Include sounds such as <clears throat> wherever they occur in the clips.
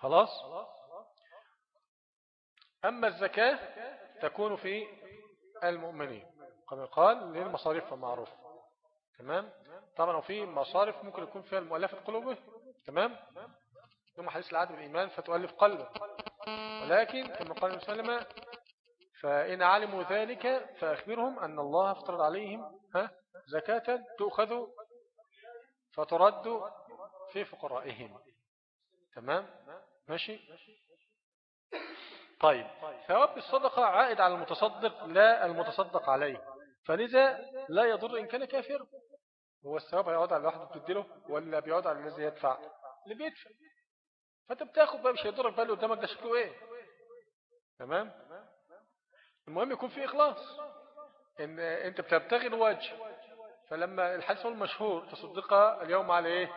خلاص؟ أما الزكاة تكون في المؤمنين. كما قال للمصاريف المعروف. تمام؟ طبعا وفي مصارف ممكن يكون فيها المؤلفة قلوبه. تمام؟ ثم حديث العهد بالإيمان فتؤلف قلبه. ولكن كما قال المسلمة فإن علموا ذلك فأخبرهم أن الله افترض عليهم ها زكاة تؤخذ فترد في فقرائهم. تمام؟ ماشي؟ طيب ثواب الصدقة عائد على المتصدق لا المتصدق عليه. فلذا لا يضر إن كان كافر هو الثواب هيقعد على الواحد بتديله ولا بيقعد على الذي يدفع؟ اللي بيدفع. فأنت بتاخد بقى مش هيضرك بقى اللي قدامك ده شكله إيه؟ تمام؟ المهم يكون في إخلاص. إن أنت بتبتغي الوجه. فلما الحديث المشهور تصدق اليوم على إيه؟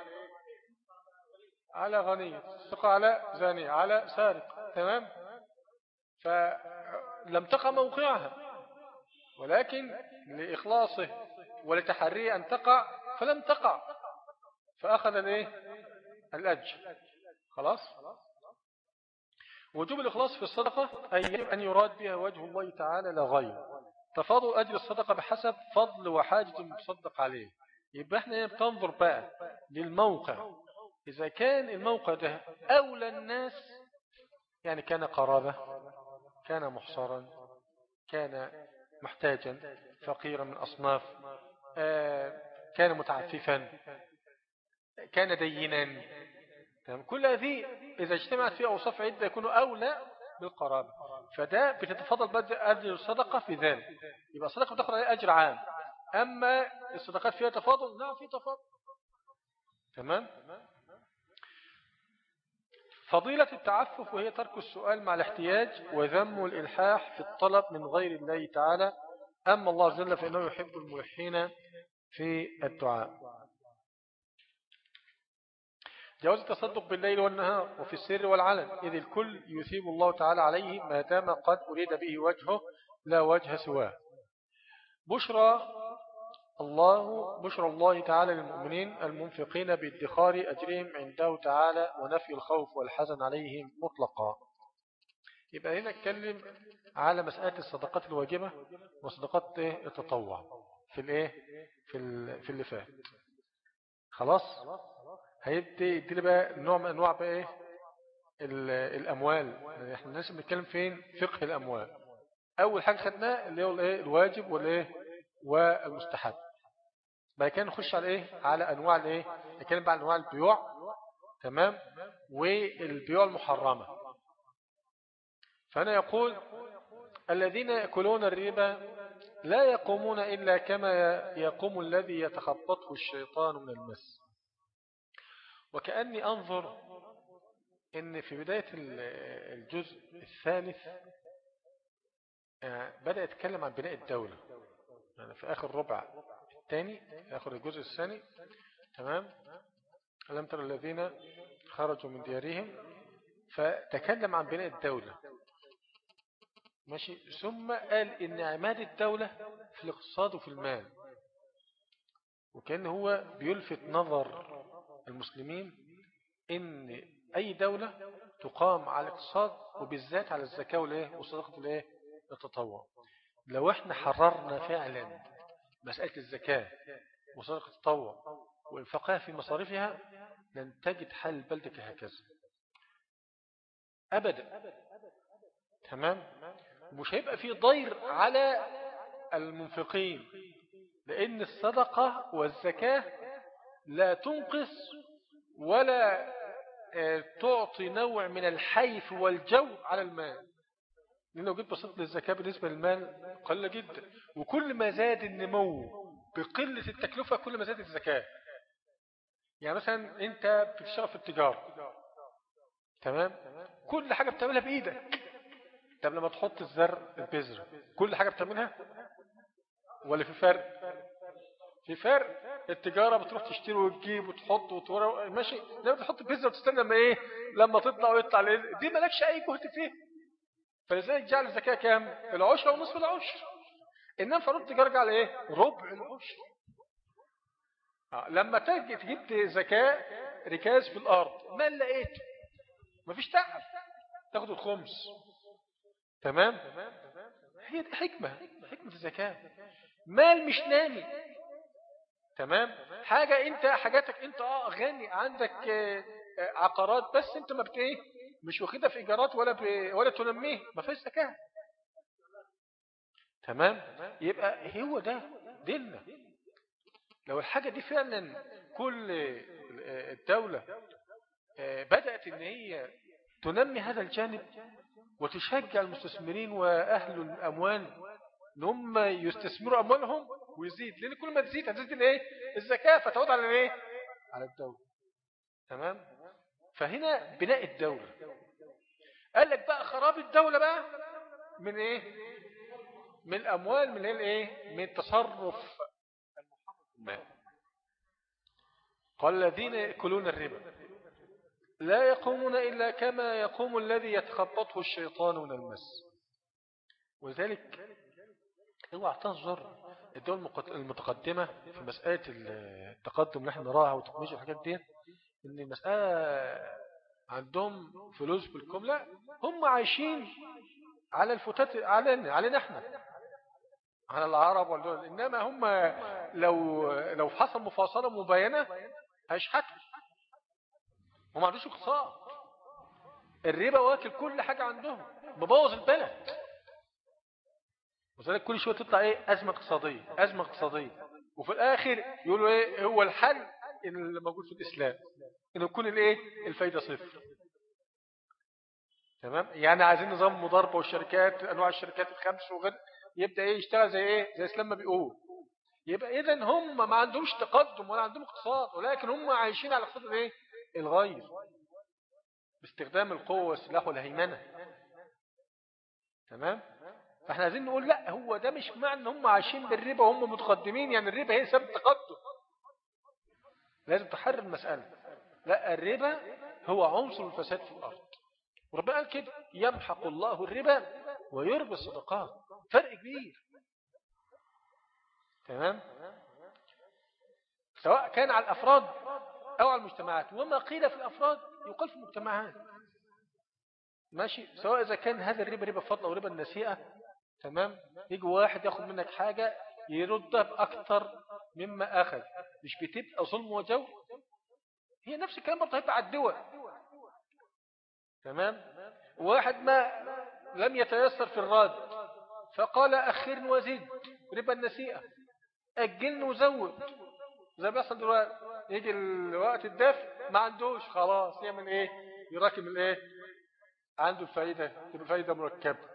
على غني تصدق على زاني على سارق تمام؟ فلم تقع موقعها ولكن لإخلاصه ولتحريه أن تقع فلم تقع. فأخذ الإيه؟ الأجر. خلاص؟ وجوب الإخلاص في الصدقة أي أن يراد بها وجه الله تعالى لا غير. تفاضل أجر الصدقة بحسب فضل وحاجة المتصدق عليه. يبقى إحنا بتنظر بقى للموقع. إذا كان الموقع ده أولى الناس يعني كان قرابة كان محصرا كان محتاجا فقيرا من أصناف آه، كان متعففا كان دينا. كل هذه إذا اجتمعت فيها أوصاف عدة يكون أولى بالقرابة. فده بتتفضل أجر الصدقة في ذلك. يبقى الصدقة بتاخد عليها أجر عام. أما الصدقات فيها تفاضل نعم في تفاضل. تمام؟ فضيلة التعفف وهي ترك السؤال مع الاحتياج وذم الإلحاح في الطلب من غير الله تعالى. أما الله عز وجل فإنه يحب الملحين في الدعاء. جواز التصدق بالليل والنهار وفي السر والعلن إذ الكل يثيب الله تعالى عليه ما دام قد أريد به وجهه لا وجه سواه. بشرى الله بشرى الله تعالى للمؤمنين المنفقين بادخار أجرهم عنده تعالى ونفي الخوف والحزن عليهم مطلقا. يبقى هنا نتكلم على مسألة الصدقات الواجبة وصدقات التطوع. في الإيه؟ في في اللي فات. خلاص؟ هيبدي يدي بقى نوع من أنواع بقى إيه؟ الأموال. إحنا لازم نتكلم فين؟ فقه الأموال. أول حاجة خدناه اللي هو الإيه؟ الواجب والإيه؟ والمستحب. بعد كده نخش على إيه؟ على أنواع الإيه؟ نتكلم بقى عن أنواع البيوع تمام؟ والبيوع المحرمة. فأنا يقول الذين يأكلون الربا لا يقومون إلا كما يقوم الذي يتخبطه الشيطان من المس. وكأني أنظر إن في بداية الجزء الثالث آه، بدأ يتكلم عن بناء الدولة. يعني في آخر ربع الثاني آخر الجزء الثاني. تمام؟ ألم ترى الذين خرجوا من ديارهم؟ فتكلم عن بناء الدولة. ماشي؟ ثم قال إن عماد الدولة في الاقتصاد وفي المال. وكأن هو بيلفت نظر المسلمين إن أي دولة تقام على الاقتصاد وبالذات على الزكاة الإيه التطوع لو إحنا حررنا فعلا مسألة الزكاة وصدقة التطوع وإنفاقها في مصاريفها لن تجد حل البلد كهكذا. أبدا. تمام؟ مش هيبقى في ضير على المنفقين لأن الصدقة والزكاة لا تنقص ولا آه، تعطي نوع من الحيف والجو على المال. لأن لو جيت بسيط للزكاة بالنسبة للمال قلة جدا. وكل ما زاد النمو بقلة التكلفة كل ما زادت الزكاة يعني مثلا أنت بتشتغل في التجارة. تمام؟ كل حاجة بتعملها بإيدك. طب لما تحط الزر البذرة كل حاجة بتعملها؟ ولا في فرق؟ في فرق. التجارة بتروح تشتري وتجيب وتحط وتورق. ماشي. لما تحط البذرة وتستنى لما إيه؟ لما تطلع ويطلع دي مالكش أي جهد فيه فلذلك جعل الزكاة كام؟ العشرة ونصف العشر. إنما فروض التجارة جعل إيه؟ ربع العشر. آه، لما تجي تجيب زكاة ركاز في الأرض ما لقيته مفيش تعب. تاخد الخمس. تمام؟ هي دي حكمة حكمة الزكاة. مال مش نامي. تمام؟ حاجة أنت حاجاتك أنت آه غني. عندك آه، عقارات بس أنت ما بتايه مش واخدها في إيجارات ولا ب... ولا تنميه ما فيش زكاة. تمام؟ يبقى هو ده ديننا. لو الحاجة دي فعلا كل الدولة آه، بدأت إن هي تنمي هذا الجانب وتشجع المستثمرين وأهل الأموال إن هم يستثمروا أموالهم ويزيد. لأن كل ما تزيد هتزيد الايه الزكاة فتعود على الايه على الدولة. تمام؟ فهنا بناء الدولة. قال لك بقى خراب الدولة بقى من إيه؟ من الأموال من الإيه؟ من تصرف المال قال الذين يأكلون الربا. لا يقومون إلا كما يقوم الذي يتخبطه الشيطان من المس. ولذلك اوعى تنظر الدول المتقدمة في مسألة التقدم اللي إحنا نراها وتكنولوجيا الحاجات دي إن المسألة عندهم فلوس بالكم لا هم عايشين على الفتات علينا علينا إحنا على العرب والدول إنما هم لو لو حصل مفاصلة مبينة هيشحتوا وما عندوش اقتصاد. الربا واكل كل حاجة عندهم. مبوظ البلد. وذلك كل شوية تطلع إيه؟ أزمة اقتصادية أزمة اقتصادية. وفي الآخر يقولوا إيه؟ هو الحل اللي موجود في الإسلام. إنه يكون الإيه؟ الفايدة صفر. تمام؟ يعني عايزين نظام مضاربة والشركات أنواع الشركات الخمس وغير يبدأ إيه؟ يشتغل زي إيه؟ زي إسلام ما بيقول. يبقى اذا هم ما عندهمش تقدم ولا عندهم اقتصاد ولكن هم عايشين على اقتصاد إيه؟ الغير باستخدام القوة والسلاح والهيمنة. تمام؟ فإحنا عايزين نقول لأ هو ده مش معنى إن هم عايشين بالربا وهم متقدمين يعني الربا هي سبب تقدم. لازم تحرر المسألة. لا الربا هو عنصر الفساد في الأرض. وربنا قال كده يمحق الله الربا ويربي الصدقات. فرق كبير. تمام؟ سواء كان على الأفراد أو على المجتمعات. وما قيل في الأفراد يقال في المجتمعات. ماشي؟ سواء إذا كان هذا الربا ربا فضل أو ربا النسيئة تمام؟ يجي واحد ياخد منك حاجة يردها بأكثر مما أخذ. مش بتبقى ظلم وجو هي نفس الكلام برضه هيبقى على الدول. تمام؟ واحد ما لم يتيسر في الرد فقال أخر وزد ربا النسيئة. أجلن وزود. زي ما بيحصل دلوقتي. يجي الوقت الدفع ما عندوش خلاص يعمل إيه؟ يراكم الإيه؟ عنده الفايدة. تبقى الفايدة مركبة.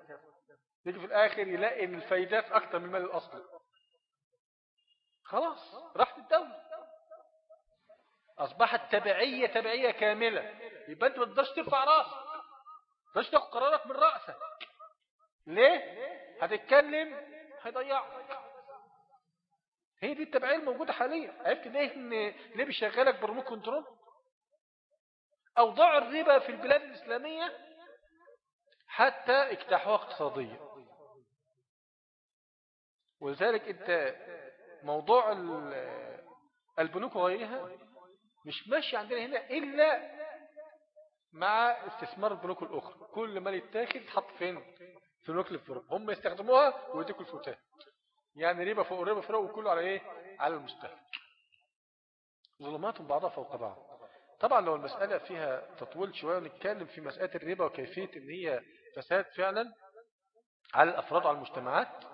يجي في الآخر يلاقي إن الفايدات أكتر من المال الأصلي. خلاص راحت الدولة. أصبحت تبعية تبعية كاملة. يبقى أنت ما تقدرش ترفع رأسك. ما تقدرش تاخد قرارك من رأسك. ليه؟ هتتكلم هيضيعك. هي دي التبعية الموجودة حاليا. عرفت ليه إن ليه بيشغلك برموت كنترول؟ اوضاع الربا في البلاد الإسلامية حتى اجتاحوها اقتصاديا. ولذلك أنت موضوع البنوك وغيرها مش ماشي عندنا هنا إلا مع استثمار البنوك الأخرى. كل ما يتاخد تحط فين؟ في البنوك الفرق هم يستخدموها ويديكوا الفتات يعني ربا فوق ربا فوق وكله على إيه؟ على المستهلك. ظلمات بعضها فوق بعض. طبعا لو المسألة فيها تطويل شوية ونتكلم في مسألة الربا وكيفية إن هي فساد فعلا على الأفراد وعلى المجتمعات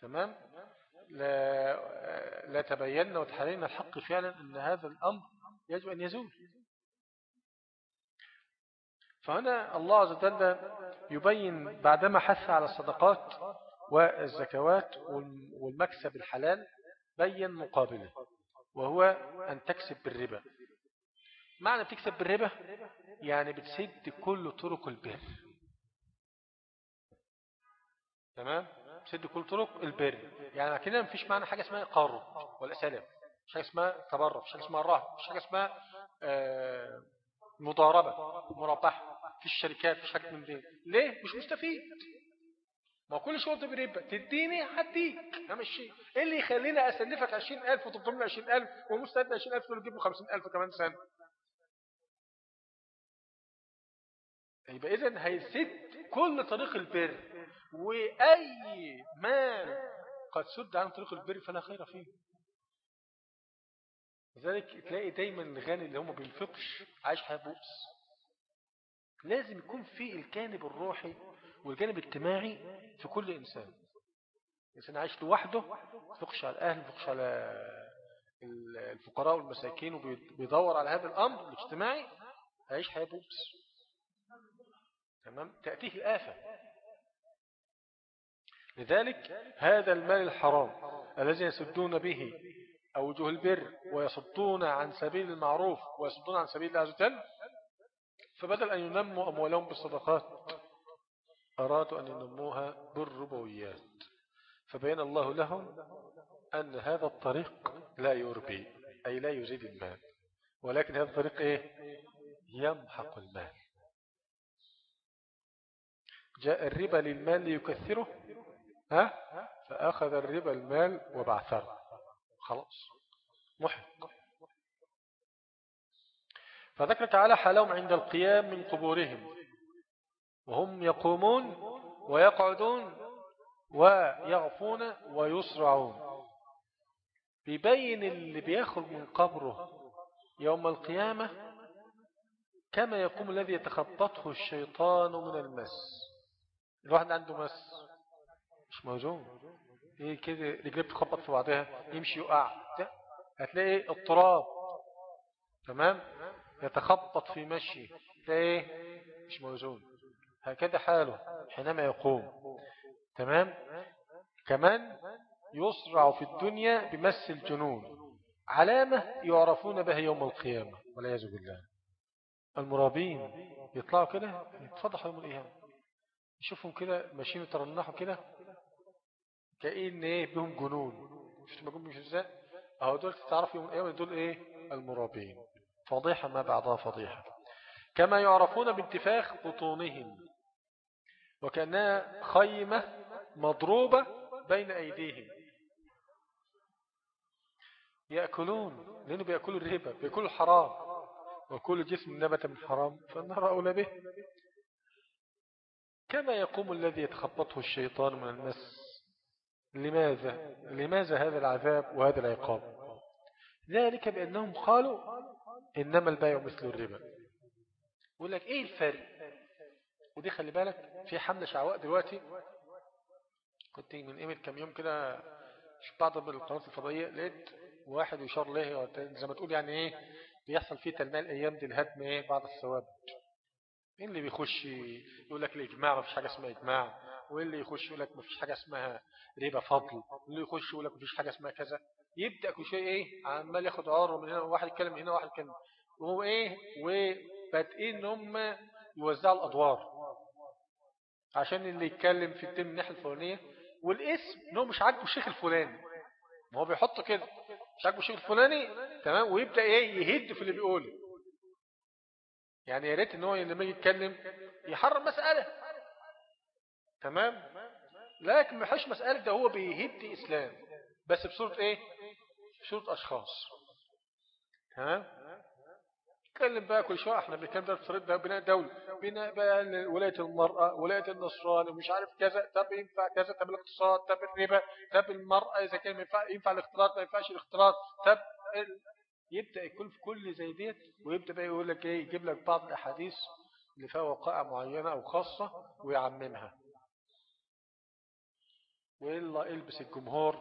تمام؟ لا, تبيننا وتحرينا الحق فعلا أن هذا الأمر يجب أن يزول. فهنا الله عز وجل يبين بعدما حث على الصدقات والزكوات والمكسب الحلال بين مقابله وهو أن تكسب بالربا. معنى بتكسب بالربا؟ يعني بتسد كل طرق البر. تمام؟ بتسد كل طرق البر يعني كده مفيش معنى حاجة اسمها قرض ولا سلام مش حاجة اسمها تبرع مش حاجة اسمها رهن مش حاجة اسمها آه، مضاربة مربحة في الشركات مش حاجة من دي. ليه؟ مش مستفيد. ما كل شغل بربا تديني هديك. همشي إيه اللي يخليني أسلفك 20000 وتضمن 20000 ومستعد 20000 تجيب له 50000 كمان سنة؟ يبقى إذن هيسد كل طريق البر. وأي مال قد سد عن طريق البر فلا خير فيه. لذلك تلاقي دايما الغني اللي هم بينفقش عايش حياة بؤس. لازم يكون في الجانب الروحي والجانب الاجتماعي في كل إنسان. إنسان عايش لوحده يفقش على الأهل يفقش على الفقراء والمساكين وبيدور على هذا الأمر الاجتماعي هيعيش حياة بؤس. تمام؟ تأتيه الآفة. لذلك هذا المال الحرام الذي يسدون به أوجه البر ويصدون عن سبيل المعروف ويصدون عن سبيل الله عز وجل فبدل أن ينموا أموالهم بالصدقات أرادوا أن ينموها بالربويات. فبين الله لهم أن هذا الطريق لا يربي أي لا يزيد المال. ولكن هذا الطريق إيه؟ يمحق المال. جاء الربا للمال ليكثره ها؟ فأخذ الربا المال وبعثره. خلاص. محق فذكر تعالى حالهم عند القيام من قبورهم. وهم يقومون ويقعدون ويغفون ويسرعون. بيبين اللي بيخرج من قبره يوم القيامة كما يقوم الذي يتخبطه الشيطان من المس. الواحد عنده مس. مش موجود إيه كده رجليه بتخبط في بعضها يمشي يقع. هتلاقي اضطراب. تمام؟ يتخبط في مشي. تلاقيه مش موجود هكذا حاله حينما يقوم. تمام؟ كمان يسرع في الدنيا بمس الجنون. علامة يعرفون بها يوم القيامة. ولا بالله. المرابين يطلعوا كده يتفضحوا يوم القيامة. يشوفهم كده ماشيين يترنحوا كده. كأن إيه بهم جنون. شفت ما مش إزاي أهو دول تعرف يوم القيامة دول إيه؟ المرابين. فضيحة ما بعضها فضيحة. كما يعرفون بانتفاخ بطونهم. وكأنها خيمة مضروبة بين أيديهم. يأكلون لأنه بيأكلوا الربا بيأكلوا الحرام. وكل جسم نبت من حرام فالنار أولى به. كما يقوم الذي يتخبطه الشيطان من المس. لماذا؟ لماذا هذا العذاب وهذا العقاب؟ ذلك بأنهم قالوا إنما البيع مثل الربا. يقول لك إيه الفرق؟ ودي خلي بالك في حملة شعواء دلوقتي. كنت من قيمة كم يوم كده بعض من القنوات الفضائية لقيت واحد يشار له زي ما تقول يعني إيه بيحصل فيه تنمية الأيام دي الهدم إيه بعض الثوابت. مين اللي بيخش يقول لك الإجماع؟ ما فيش حاجة اسمها إجماع. وإيه اللي يخش يقول لك فيش حاجة اسمها ربا فضل؟ واللي يخش يقول لك فيش حاجة اسمها كذا. يبدأ كل شيء إيه؟ عمال ياخد عار من هنا واحد يتكلم هنا واحد يتكلم. وهو إيه؟ وبادئين إن هم يوزعوا الأدوار. عشان اللي يتكلم في التم الناحية الفلانية والاسم إن هو مش عاجبه الشيخ الفلاني. ما هو بيحط كده. مش عاجبه الشيخ الفلاني تمام؟ ويبدأ إيه؟ يهد في اللي بيقوله. يعني يا ريت إن هو لما يجي يتكلم يحرم مسألة. تمام؟ لكن ما مسألة ده هو بيهد إسلام. بس بصورة إيه؟ بصورة أشخاص. تمام نتكلم بقى كل شوية إحنا بنتكلم ده بصورة ده بناء دولة بناء بقى ولاية المرأة ولاية النصران ومش عارف كذا. طب ينفع كذا؟ طب الاقتصاد طب الربا طب المرأة إذا كان ينفع, ينفع الاختلاط ما ينفعش الاختلاط. طب. يبدأ يكون في كل زي ديت ويبدأ بقى يقول لك إيه؟ يجيب لك بعض الأحاديث اللي فيها وقائع معينة أو خاصة ويعممها. وإلا إلبس الجمهور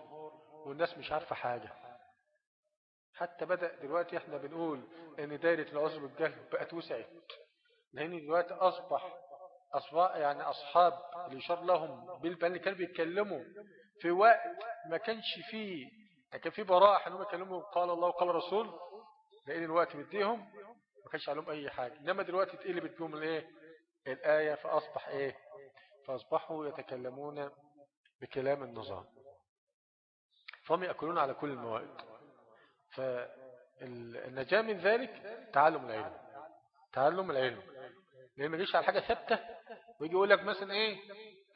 والناس مش عارفة حاجة. حتى بدأ دلوقتي إحنا بنقول إن دايرة العذر بالجهل بقت وسعت. لأن دلوقتي أصبح اصبح يعني أصحاب اللي يشار لهم بالبان اللي كانوا بيتكلموا في وقت ما كانش فيه كان في براءة انهم يتكلموا قال الله وقال رسول لأن الوقت بديهم ما كانش عليهم أي حاجة. إنما دلوقتي اتقلبت بهم الإيه؟ الآية فأصبح إيه؟ فأصبحوا يتكلمون بكلام النظام. فهم يأكلون على كل الموائد فالنجاة من ذلك تعلم العلم. تعلم العلم. لأن ما على حاجة ثابتة. ويجي يقول لك مثلا إيه؟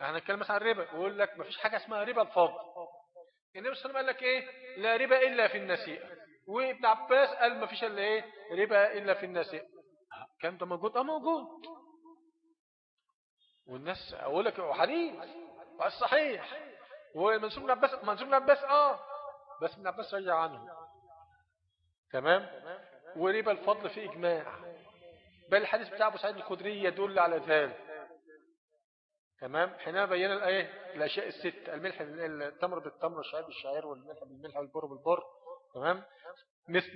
إحنا نتكلم مثلا عن الربا. ويقول لك ما فيش حاجة اسمها ربا الفضل النبي صلى الله عليه وسلم قال لك إيه؟ لا ربا إلا في النسيئة. وابن عباس قال ما فيش إلا إيه؟ ربا إلا في النسيئة. كان ده موجود؟ آه موجود. والناس أقول لك حديث. صحيح. ومنسوب بن عباس منسوب بن عباس آه. بس ابن عباس رجع عنه. تمام؟ وربا الفضل في إجماع. بل الحديث بتاع أبو سعيد الخدري يدل على ذلك. تمام؟ حينما بينا الآية الأشياء الست الملح التمر بالتمر والشعير بالشعير والملح بالملح والبر بالبر. تمام؟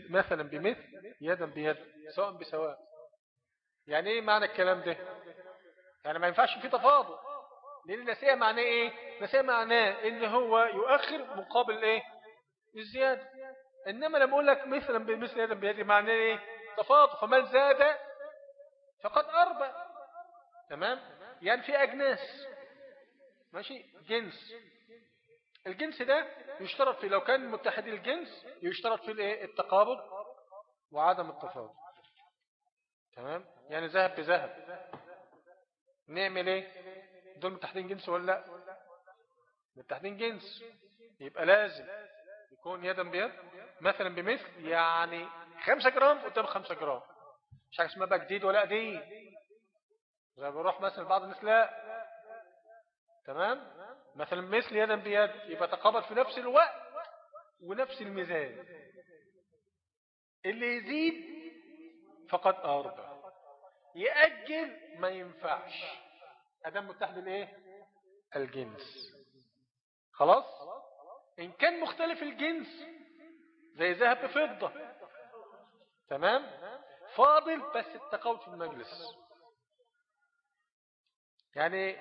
مثلا بمثل يدا بيد سواء بسواء. يعني إيه معنى الكلام ده؟ يعني ما ينفعش في تفاضل. لأن النسيئة معناه إيه؟ النسيئة معناه إن هو يؤخر مقابل إيه؟ الزيادة. إنما لما أقول لك مثلا بمثل يدا بيد معناه إيه؟ تفاضل فمن زاد فقد أربى. تمام؟ يعني في أجناس. ماشي؟ جنس. الجنس ده يشترط فيه لو كان متحد الجنس يشترط فيه الإيه؟ التقابض وعدم التفاضل تمام؟ يعني ذهب بذهب. نعمل إيه؟ دول متحدين جنس ولا لا؟ متحدين جنس. يبقى لازم يكون يدا بيد مثلا بمثل يعني خمسة جرام قدام خمسة جرام. مش حاجة اسمها بقى جديد ولا قديم. زي بروح مثلا بعض الناس لا. تمام؟ مثلا مثل يدا بيد يبقى تقابل في نفس الوقت ونفس الميزان. اللي يزيد فقد أربع يأجل ما ينفعش. أدام متحد الايه الجنس. خلاص؟ إن كان مختلف الجنس زي ذهب بفضة تمام؟ فاضل بس التقاوت في المجلس. يعني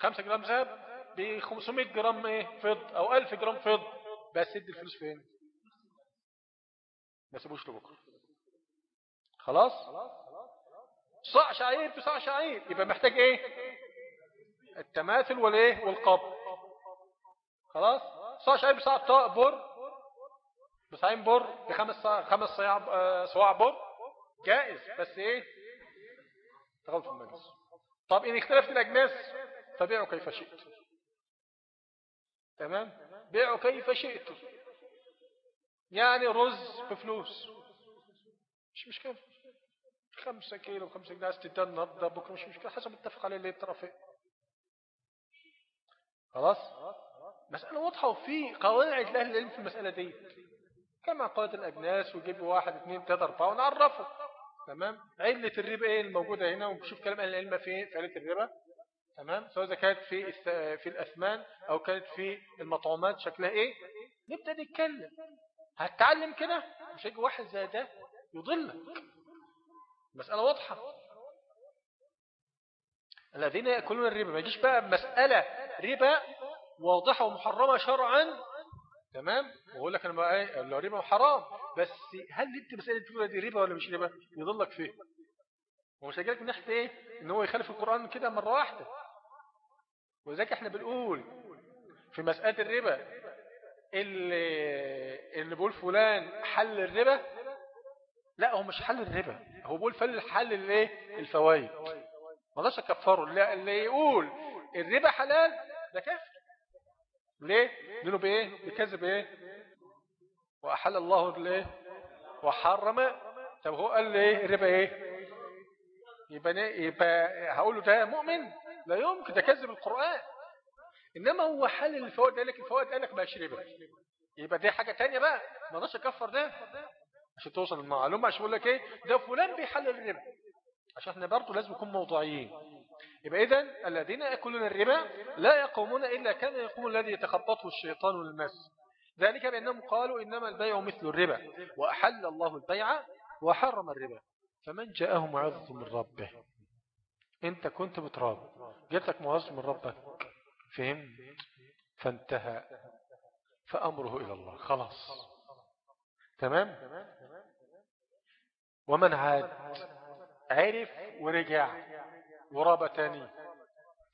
خمسة جرام ذهب ب 500 جرام إيه؟ فض أو 1000 جرام فض بس ادي الفلوس فين؟ ما سيبوش لبكرة. خلاص؟ صاع شعير بصاع شعير. يبقى محتاج إيه؟ التماثل والإيه؟ والقبض خلاص؟ صاع شعير بصاع بر. بصاعين بر بخمس خمس آه، صواع بر. جائز. بس إيه؟ تغلط في المجلس. طب إن اختلفت الأجناس فبيعوا كيف شئت. تمام؟ بيعوا كيف شئتم يعني رز بفلوس. مش مشكلة. خمسة كيلو خمسة جنيه. تدى النهارده بكرة مش مشكلة. حسب اتفق عليه اللي الطرفين خلاص؟ مسألة واضحة وفي قواعد لأهل العلم في المسألة دي. كما قواعد الأجناس ويجيب واحد اثنين ثلاثة أربعة ونعرفه. تمام؟ علة الربا إيه الموجودة هنا؟ ونشوف كلام أهل العلم في علة الربا. تمام؟ سواء إذا كانت في في الأثمان أو كانت في المطعومات شكلها إيه؟ نبدأ نتكلم. هتتعلم كده؟ مش هيجي واحد زي ده يضلك. مسألة واضحة. الذين يأكلون الربا ما يجيش بقى مسألة ربا واضحة ومحرمة شرعا تمام؟ ويقول لك أنا بقى إيه الربا حرام بس هل أنت مسألة دي ربا ولا مش ربا؟ يضلك فيه. ومش هيجيلك من ناحية إيه؟ إن هو يخالف القرآن كده مرة واحدة. وذلك إحنا بنقول في مسألة الربا اللي, اللي بيقول فلان حل الربا لا هو مش حل الربا. هو بيقول فل حل الايه الفوائد. ما ضاش أكفره اللي يقول الربا حلال ده كافر ليه؟ لأنه بإيه؟ بكذب إيه؟ وأحل الله الايه وحرم. طب هو قال لي إيه الربا إيه؟ يبقى يبقى هقول له ده مؤمن؟ لا يمكن ده كذب القرآن. إنما هو حل الفوائد قال لك الفوائد قال لك ما ربا. يبقى دي حاجة تانية بقى. ما نقدرش اكفر ده. عشان توصل المعلومة عشان أقول لك إيه؟ ده فلان بيحلل الربا. عشان إحنا برضه لازم نكون موضوعيين. يبقى اذا الذين يأكلون الربا لا يقومون إلا كما يقوم الذي يتخبطه الشيطان والمس. ذلك بأنهم قالوا إنما البيع مثل الربا وأحل الله البيع وحرم الربا. فمن جاءه موعظة من ربه؟ أنت كنت بتراب. جات لك موعظة من ربك. فهمت؟ فانتهى. فأمره إلى الله. خلاص. تمام؟ ومن عاد؟ عرف ورجع. وراب تاني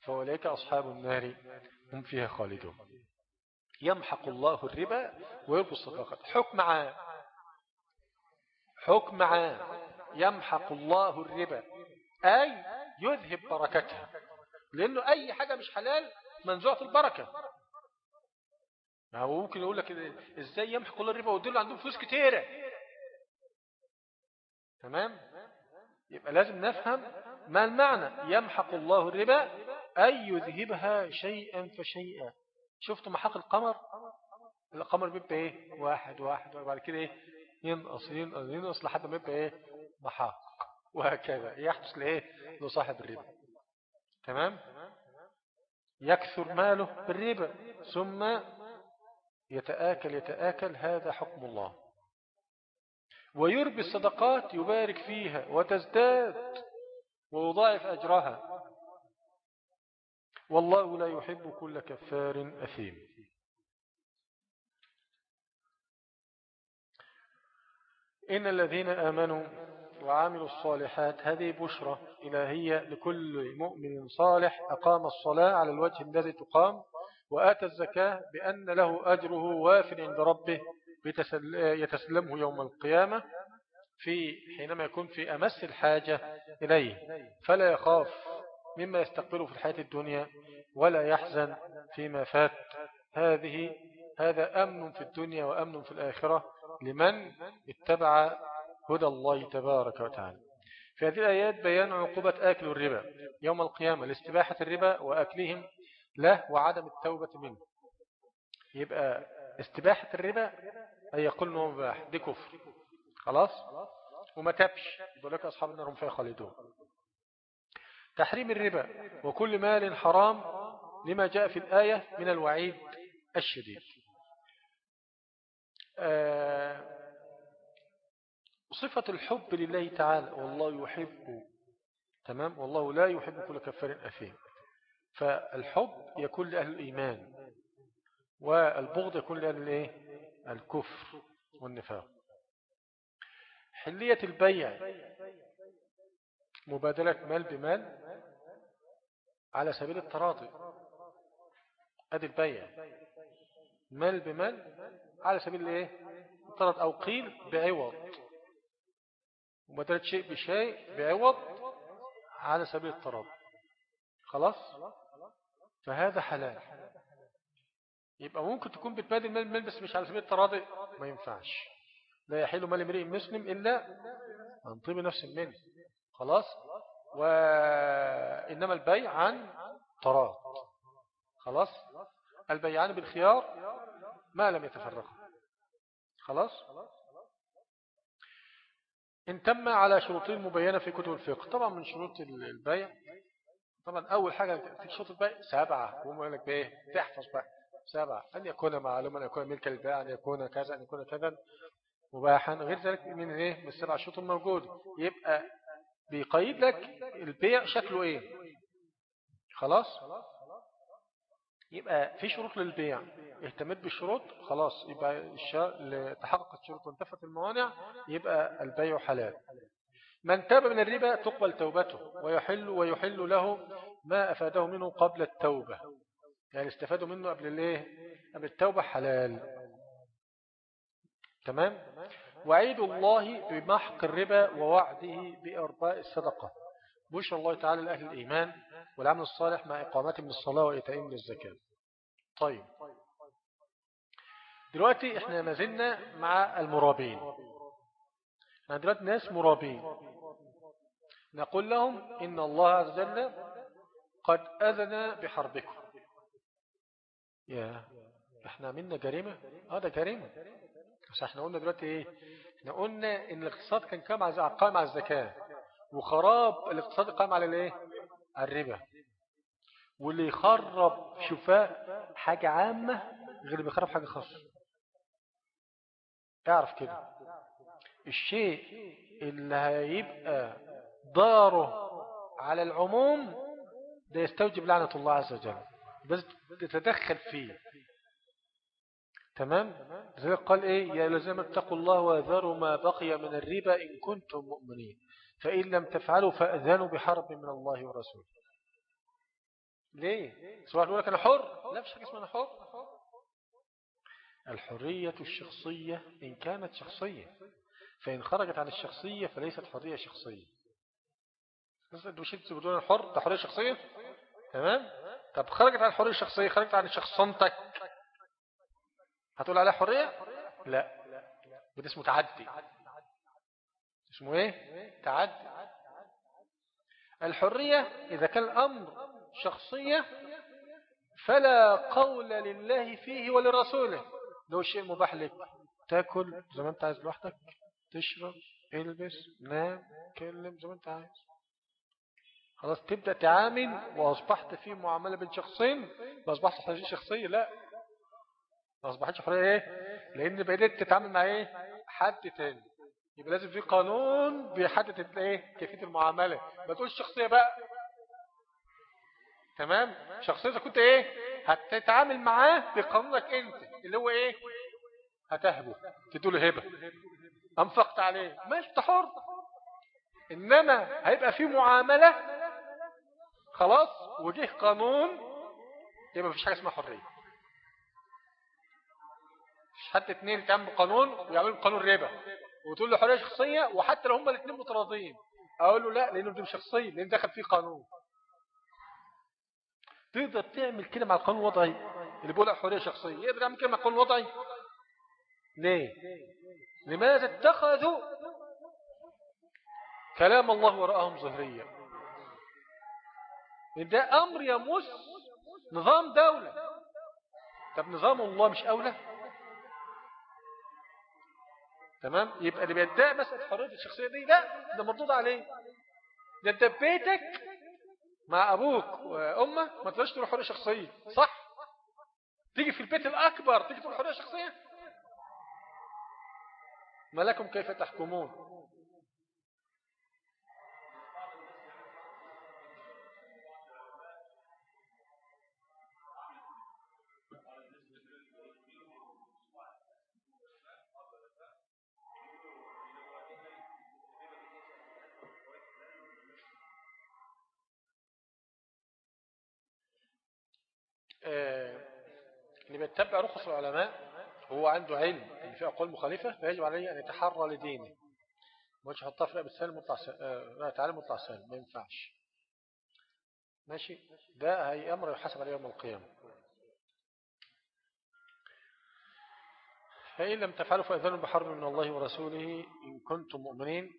فوليك أصحاب النار هم فيها خالدون. يمحق الله الربا ويربو الصدقات حكم عام. حكم عام. يمحق الله الربا. أي يذهب بركتها. لأنه أي حاجة مش حلال منزوعة البركة. ما هو ممكن يقول لك إزاي يمحق الله الربا ويدل عندهم فلوس كتيرة. تمام؟ يبقى لازم نفهم ما المعنى؟ يمحق الله الربا أي يذهبها شيئا فشيئا. شفتوا محاق القمر؟ القمر بيبقى إيه؟ واحد واحد وبعد كده إيه؟ ينقص ينقص ينقص لحد ما يبقى إيه؟ محاق وهكذا. يحدث لإيه؟ لصاحب الربا. تمام؟ يكثر ماله بالربا ثم يتآكل يتآكل. هذا حكم الله. ويربي الصدقات يبارك فيها وتزداد. ويضاعف أجرها. والله لا يحب كل كفار أثيم. إن الذين آمنوا وعملوا الصالحات هذه بشرة إلهية لكل مؤمن صالح. أقام الصلاة على الوجه الذي تقام وآتى الزكاة بأن له أجره واف عند ربه يتسلمه يوم القيامة. في حينما يكون في أمس الحاجة إليه فلا يخاف مما يستقبله في الحياة الدنيا ولا يحزن فيما فات. هذه هذا أمن في الدنيا وأمن في الآخرة لمن اتبع هدى الله تبارك وتعالى. في هذه الآيات بيان عقوبة آكل الربا يوم القيامة لاستباحة الربا وأكلهم له وعدم التوبة منه. يبقى استباحة الربا أي يقول أنه مباح دي كفر. خلاص؟ وما تبش يقول لك أصحاب النار هم فيها خالدون. تحريم الربا وكل مال حرام لما جاء في الآية من الوعيد الشديد. آه، صفة الحب لله تعالى والله يحب تمام؟ والله لا يحب كل كفار أثيم. فالحب يكون لأهل الإيمان والبغض يكون لأهل؟ الكفر والنفاق. حلية البيع. مبادلة مال بمال على سبيل التراضي. أدي البيع. مال بمال على سبيل الإيه؟ التراضي. أو قيل بعوض مبادلة شيء بشيء بعوض على سبيل التراضي. خلاص؟ فهذا حلال. يبقى ممكن تكون بتبادل مال بمال بس مش على سبيل التراضي؟ ما ينفعش. لا يحل مال امرئ مسلم إلا عن طيب نفس منه. خلاص؟ وإنما البيع عن طراد خلاص؟ البيعان بالخيار ما لم يتفرقوا خلاص؟ إن تم على شروطين مبينة في كتب الفقه. طبعا من شروط البيع. طبعا أول حاجة في شروط البيع سبعة. وهم يقول لك بإيه؟ تحفظ بقى. سبعة. أن يكون معلوما أن يكون ملك البيع أن يكون كذا أن يكون كذا. مباحا غير ذلك من إيه؟ من السبع شروط الموجودة يبقى بيقيد لك البيع شكله إيه؟ خلاص؟ يبقى في شروط للبيع. اهتمت بالشروط خلاص. يبقى تحققت الشروط وانتفت الموانع يبقى البيع حلال. من تاب من الربا تقبل توبته ويحل ويحل له ما أفاده منه قبل التوبة. يعني استفادوا منه قبل الإيه؟ قبل التوبة حلال. تمام؟ وعيد الله بمحق الربا ووعده بإرضاء الصدقة. بشر الله تعالى لأهل الإيمان والعمل الصالح مع إقامتهم من الصلاة وإيتائهم للزكاة طيب. دلوقتي إحنا ما زلنا مع المرابين. إحنا دلوقتي ناس مرابين. نقول لهم إن الله عز وجل قد أذن بحربكم. يا إحنا عملنا جريمة؟ آه ده جريمة. بس إحنا قلنا دلوقتي إيه؟ إحنا قلنا إن الاقتصاد كان قائم على الزكاة وخراب الاقتصاد قائم على الايه؟ على الربا. واللي يخرب شفاء حاجة عامة غير اللي بيخرب حاجة خاصة. اعرف كده. الشيء اللي هيبقى ضاره على العموم ده يستوجب لعنة الله عز وجل. بس تتدخل فيه. تمام؟ زي قال إيه؟ يا لزم اتقوا الله وذروا ما بقي من الربا إن كنتم مؤمنين. فإن لم تفعلوا فأذنوا بحرب من الله ورسوله. ليه؟ سواء يقول لك أنا حر. لا مش حاجة اسمها أنا حر. الحرية الشخصية إن كانت شخصية. فإن خرجت عن الشخصية فليست حرية شخصية. أنتوا مش أنتوا بتقولوا الحر ده حرية شخصية؟ تمام؟ طب خرجت عن الحرية الشخصية خرجت عن شخصنتك. هتقول عليها حرية؟ لا. وده اسمه تعدي. اسمه إيه؟ تعدي. الحرية إذا كان الأمر شخصية فلا قول لله فيه ولرسوله. لو شيء مباح لك. تاكل زي ما أنت عايز لوحدك تشرب البس نام كلم زي ما أنت عايز. خلاص تبدأ تعامل وأصبحت في معاملة بين شخصين ما أصبحت حرية شخصية لا. ما أصبحتش حرية إيه؟ لأن بدأت تتعامل مع إيه؟ حد تاني. يبقى لازم في قانون بيحدد إيه؟ كيفية المعاملة. ما تقولش شخصية بقى. تمام؟ شخصيتك كنت إيه؟ هتتعامل معاه بقانونك أنت اللي هو إيه؟ هتهبه تدوله هبة أنفقت عليه. ماشي تحر إنما هيبقى في معاملة خلاص وجه قانون يبقى مفيش حاجة اسمها حرية. حتى اتنين يتعملوا قانون ويعملوا قانون ربا وتقول له حرية شخصية وحتى لو هما الاثنين متراضيين أقول له لا لأنه دي شخصية لأن دخل فيه قانون. تقدر تعمل كده مع القانون الوضعي اللي بيقول حرية شخصية. يقدر يعمل كده مع القانون الوضعي ليه؟ لماذا اتخذوا كلام الله وراءهم ظهريا ده أمر يمس نظام دولة. طب نظام الله مش أولى؟ تمام؟ يبقى اللي بيدعي مسألة حرية الشخصية دي. لا ده مردود عليه. ده انت بيتك مع أبوك وأمك ما تلاش تقول حرية شخصية صح؟ تيجي في البيت الأكبر تيجي تقول حرية شخصية؟ ما لكم كيف تحكمون؟ اللي بيتبع رخص العلماء هو عنده علم إن في أقوال مخالفة فيجب عليه أن يتحرى لدينه. ما يحطها في رقبة سالم مطلع سالم لا تعالى مطلع سالم ما ينفعش. ماشي؟ ده هي أمر يحسب عليه يوم القيامة. فإن لم تفعلوا فأذنوا بحرب من الله ورسوله إن كنتم مؤمنين.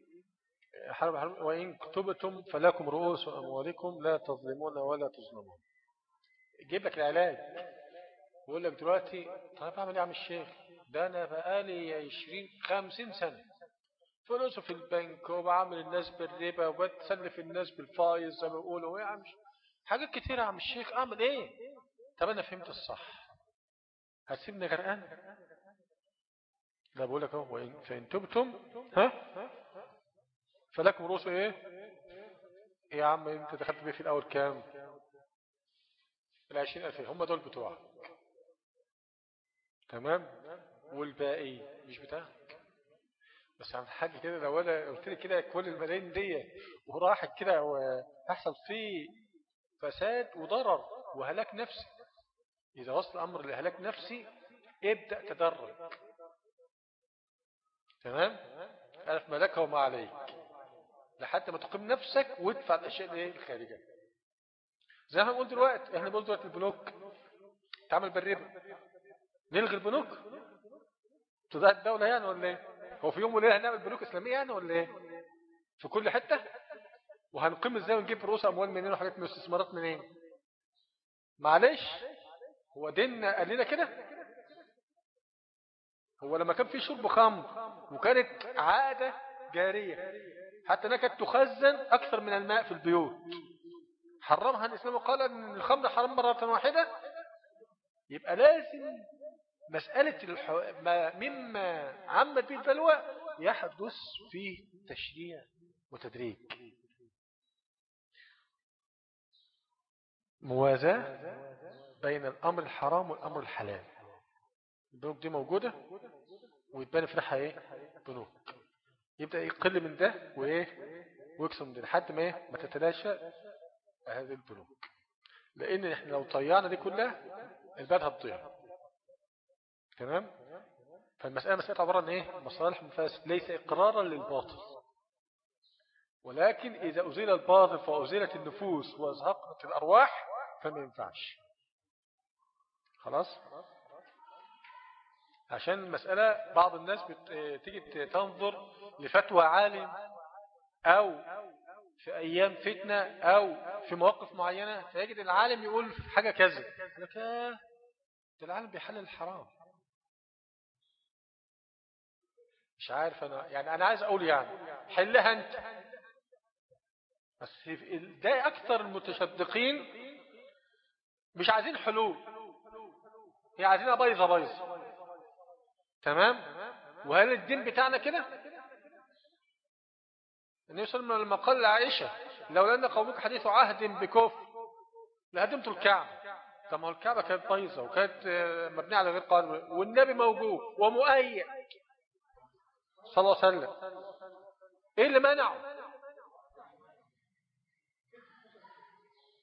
حرب حرب وإن كتبتم فلكم رؤوس أموالكم لا تظلمون ولا تظلمون. يجيب لك العلاج. يقول لك دلوقتي طيب أعمل إيه يا عم الشيخ؟ ده أنا بقالي 20 50 سنة. فلوسه في البنك وبعمل الناس بالربا وبتسلف الناس بالفايز زي ما بيقولوا. إيه يا عم حاجات كتيرة يا عم الشيخ. أعمل إيه؟ طب أنا فهمت الصح. هتسيبني غرقان لا بقول لك أهو فإن تبتم ها؟ فلكم رؤوس إيه؟ يا عم أنت دخلت بيه في الأول كام؟ العشرين ألف هم دول بتوعك. تمام؟ والباقي مش بتاعك. بس عم حاجة كده لو أنا قلت لي كده كل الملايين دي وراحت كده وهحصل فيه فساد وضرر وهلاك نفسي. إذا وصل الأمر لهلاك نفسي ابدأ تدرج. تمام؟ ألف ملكه وما عليك. لحد ما تقيم نفسك وادفع الأشياء اللي الخارجة. زي ما بنقول دلوقتي إحنا بنقول دلوقتي البنوك. تعمل بالربا. نلغي البنوك. تضيع الدولة يعني ولا إيه؟ هو في يوم وليلة هنعمل بنوك إسلامية يعني ولا إيه؟ في كل حتة؟ وهنقيم إزاي ونجيب رؤوس أموال منين وحاجات من استثمارات منين؟ معلش هو ديننا قال لنا كده؟ هو لما كان في شرب خمر وكانت عادة جارية حتى إنها كانت تخزن أكثر من الماء في البيوت. حرمها الإسلام وقال أن الخمر حرام مرة واحدة. يبقى لازم مسألة الحو... ما مما عمت به البلوى يحدث فيه تشريع وتدريج. موازاة بين الأمر الحرام والأمر الحلال. البنوك دي موجودة ويتبان فرحها إيه؟ بنوك. يبدأ يقل من ده وإيه؟ ويكسر من ده لحد ما إيه؟ ما تتلاشى هذه البنوك. لأن إحنا لو طيعنا دي كلها البلد هتضيع تمام؟ فالمسألة مسألة عبارة عن إيه؟ مصالح مفاسد ليس إقرارا للباطل. ولكن إذا أزيل الباطل فأزيلت النفوس وأزهقت الأرواح فما ينفعش. خلاص؟ عشان المسألة بعض الناس بتيجي تنظر لفتوى عالم أو في أيام فتنة أو في مواقف معينة فيجد العالم يقول حاجة كذا. لك ده العالم بيحلل الحرام. مش عارف أنا يعني أنا عايز أقول يعني حلها أنت. بس ده أكثر المتشدقين مش عايزين حلول. هي عايزينها بايظة بايظة تمام؟ وهل الدين بتاعنا كده؟ النبي صلى الله عليه وسلم لما قال لعائشة. لو لأن قومك حديث عهد بكفر. لهدمت الكعبة. طب ما الكعبة كانت بايظة وكانت مبنية على غير قانون. والنبي موجود ومؤيد. صلى الله عليه وسلم. إيه اللي منعه؟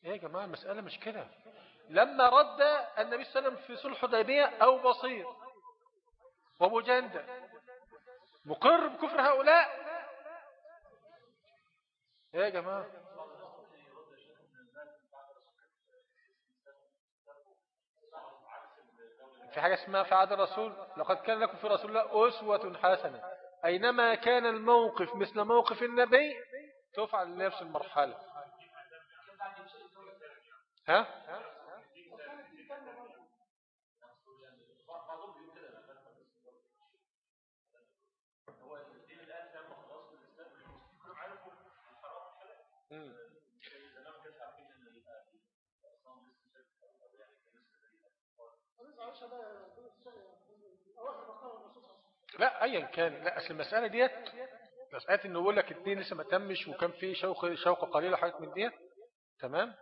إيه يا جماعة المسألة مش كده. لما رد النبي صلى الله عليه وسلم في صلح حديبية أو بصير. ومجندة مقر بكفر هؤلاء؟ إيه يا جماعة. في حاجة اسمها في عهد الرسول؟ لقد كان لكم في رسول الله أسوة حسنة. أينما كان الموقف مثل موقف النبي تفعل نفس المرحلة. ها؟ لا ايا كان. لا أصل المسألة ديت مسألة إنه يقول لك اثنين لسه ما تمش وكان في شوق شوقه قليله حاجات من ديت. تمام؟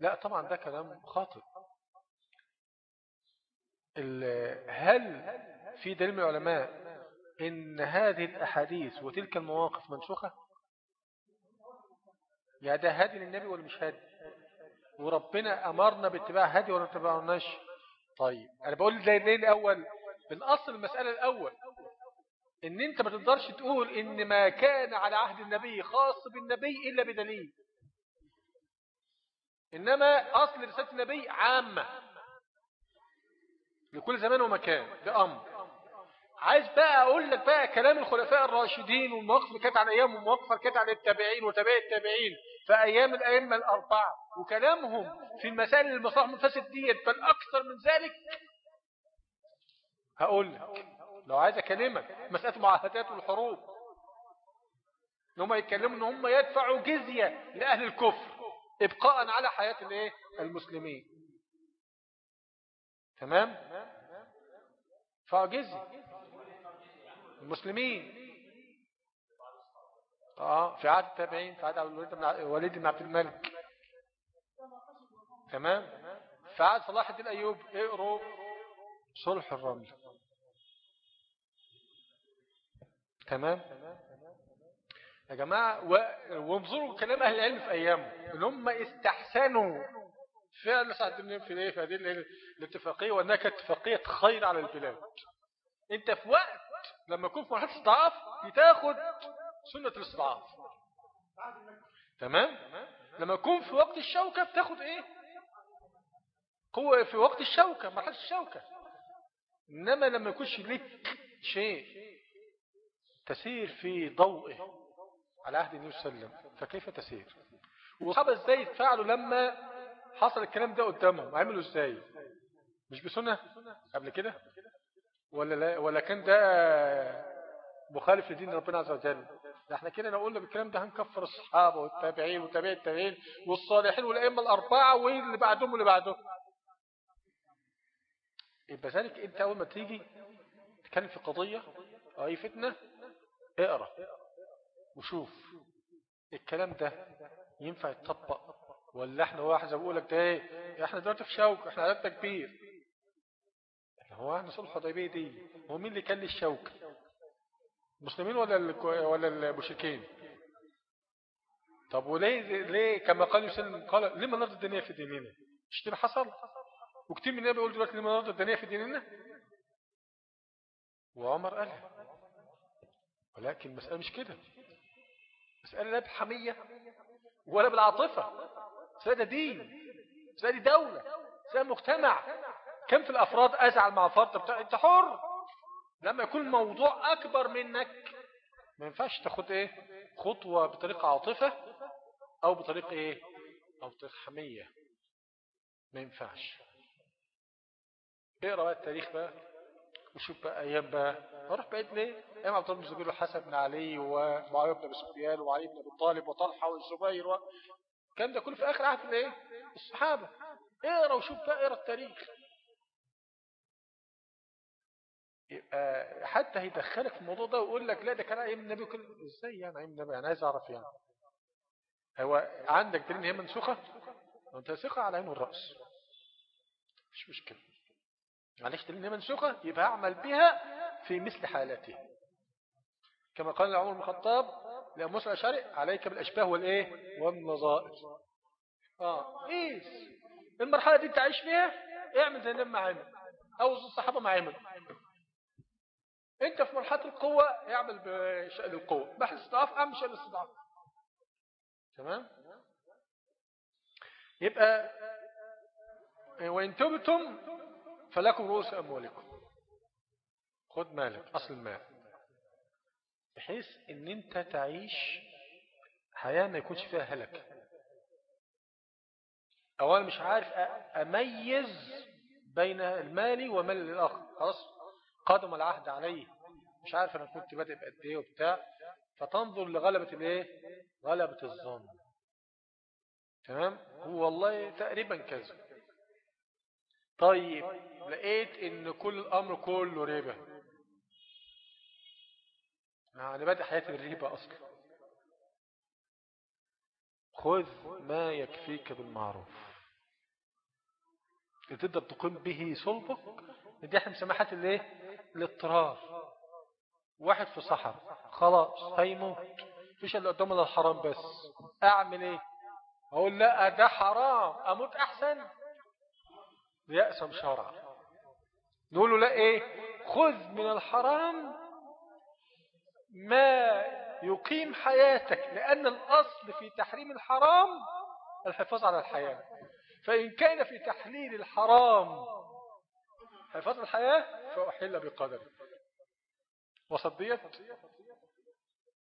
لا طبعا ده كلام خاطئ. هل في دليل من العلماء إن هذه الأحاديث وتلك المواقف منسوخة؟ يا ده هادي للنبي ولا مش هادي وربنا أمرنا باتباع هادي ولا اتبعناش طيب أنا بقول زي ليه الأول. من أصل المسألة الأول إن أنت ما تقدرش تقول إن ما كان على عهد النبي خاص بالنبي إلا بدليل. إنما أصل رسالة النبي عامة. لكل زمان ومكان ده أمر عايز بقى أقول لك بقى كلام الخلفاء الراشدين والمواقف اللي كانت على أيامهم والمواقف اللي كانت على التابعين وتابع التابعين. في أيام الأئمة الأربعة وكلامهم في المسائل المصالح المنفسد ديت بل أكثر من ذلك. هقول لك لو عايز أكلمك مسألة المعاهدات والحروب إن هم يتكلموا إن هم يدفعوا جزية لأهل الكفر ابقاء على حياة الإيه؟ المسلمين. تمام؟ فجزية. المسلمين. آه في عهد التابعين في عهد الوليد بن عبد الملك. تمام؟ في عهد صلاح الدين أيوب اقروا صلح الرمل. تمام؟ يا جماعة وانظروا كلام أهل العلم في أيامه. إن هم استحسنوا فعل سعد بن في إيه؟ في هذه الاتفاقية وأنها كانت اتفاقية خير على البلاد. أنت في وقت لما يكون في مرحلة استضعاف بتاخد سنة الاستضعاف تمام؟ لما يكون في وقت الشوكة بتاخد إيه؟ قوة في وقت الشوكة مرحلة الشوكة. إنما لما يكونش لك شيء تسير في ضوءه على عهد النبي صلى الله عليه وسلم فكيف تسير؟ والصحابة إزاي فعلوا لما حصل الكلام ده قدامهم؟ عملوا إزاي؟ مش بسنة؟ قبل كده؟ ولا لا؟ ولا كان ده مخالف لدين ربنا عز وجل؟ ده إحنا كده لو قلنا بالكلام ده هنكفر الصحابة والتابعين وتابعي التابعين والصالحين والأئمة الأربعة واللي بعدهم واللي بعدهم يبقى ذلك أنت أول ما تيجي تتكلم في قضية أو أي فتنة اقرأ وشوف الكلام ده ينفع يتطبق ولا إحنا واحد بقول لك ده إيه؟ إحنا دلوقتي في شوك إحنا عددنا كبير. هو إحنا صلح الحديبية دي هو مين اللي كان للشوك المسلمين ولا ولا المشركين؟ طب وليه ليه كما قال يسلم قال لما نرضى الدنيا في ديننا؟ مش كده حصل؟ وكتير مننا بيقول دلوقتي لما نرضى الدنيا في ديننا؟ وعمر قالها ولكن المسألة مش كده. مسألة لا بحمية ولا بالعاطفة. مسألة دين. مسألة دولة. مسألة مجتمع. كم في الأفراد أزعل مع فرد أنت حر. لما يكون الموضوع أكبر منك ما ينفعش تاخد إيه؟ خطوة بطريقة عاطفة أو بطريق إيه؟ أو بطريق حمية ما ينفعش. اقرأ بقى التاريخ بقى وشوف بقى أيام بقى. أروح بعيد ليه أيام عبد الله بن الزبير وحسن بن علي ومعاوية بن سفيان وعلي بن أبي طالب وطلحة والزبير و... كان ده كله في آخر عهد الإيه؟ الصحابة. اقرأ وشوف بقى اقرأ التاريخ. يبقى حتى هيدخلك في الموضوع ده ويقول لك لا ده كان أيام النبي كل إزاي يعني أيام النبي؟ أنا عايز أعرف يعني. هو عندك دليل هي منسوخة؟ وانت ثقه على عين الرأس. مش مشكلة. معلش دليل هي منسوخة؟ يبقى أعمل بها في مثل حالته كما قال عمر بن الخطاب لأبو موسى الأشعري عليك بالأشباه والإيه؟ والنظائر. آه إيه المرحلة دي أنت عايش فيها؟ اعمل زي النبي عمل. أو الصحابة ما عملوا. انت في مرحلة القوة اعمل بشأن القوة. بحث الاستضعاف اعمل شأن الاستضعاف. تمام؟ يبقى وإن تبتم فلكم رؤوس أموالكم. خد مالك أصل المال. بحيث إن أنت تعيش حياة ما يكونش فيها هلك. اولا مش عارف أميز بين المال ومال الآخر. خلاص؟ قدم العهد عليه. مش عارف أنا كنت بادئ بقد إيه وبتاع. فتنظر لغلبة الإيه؟ غلبة الظن. تمام؟ هو والله تقريبا كذا. طيب لقيت إن كل الأمر كله ربا. أنا بادئ حياتي بالربا أصلا. خذ ما يكفيك بالمعروف. تقدر تقيم به صلبك دي إحنا مسمحات الإيه؟ الاضطرار. واحد في صحر خلاص هيموت. فيش اللي قدامه إلا الحرام بس. أعمل إيه؟ أقول لا ده حرام. أموت أحسن؟ يأسم شرع نقول له لا إيه؟ خذ من الحرام ما يقيم حياتك لأن الأصل في تحريم الحرام الحفاظ على الحياة. فإن كان في تحليل الحرام حفاظ الحياة؟ فأحل بقدر وصديت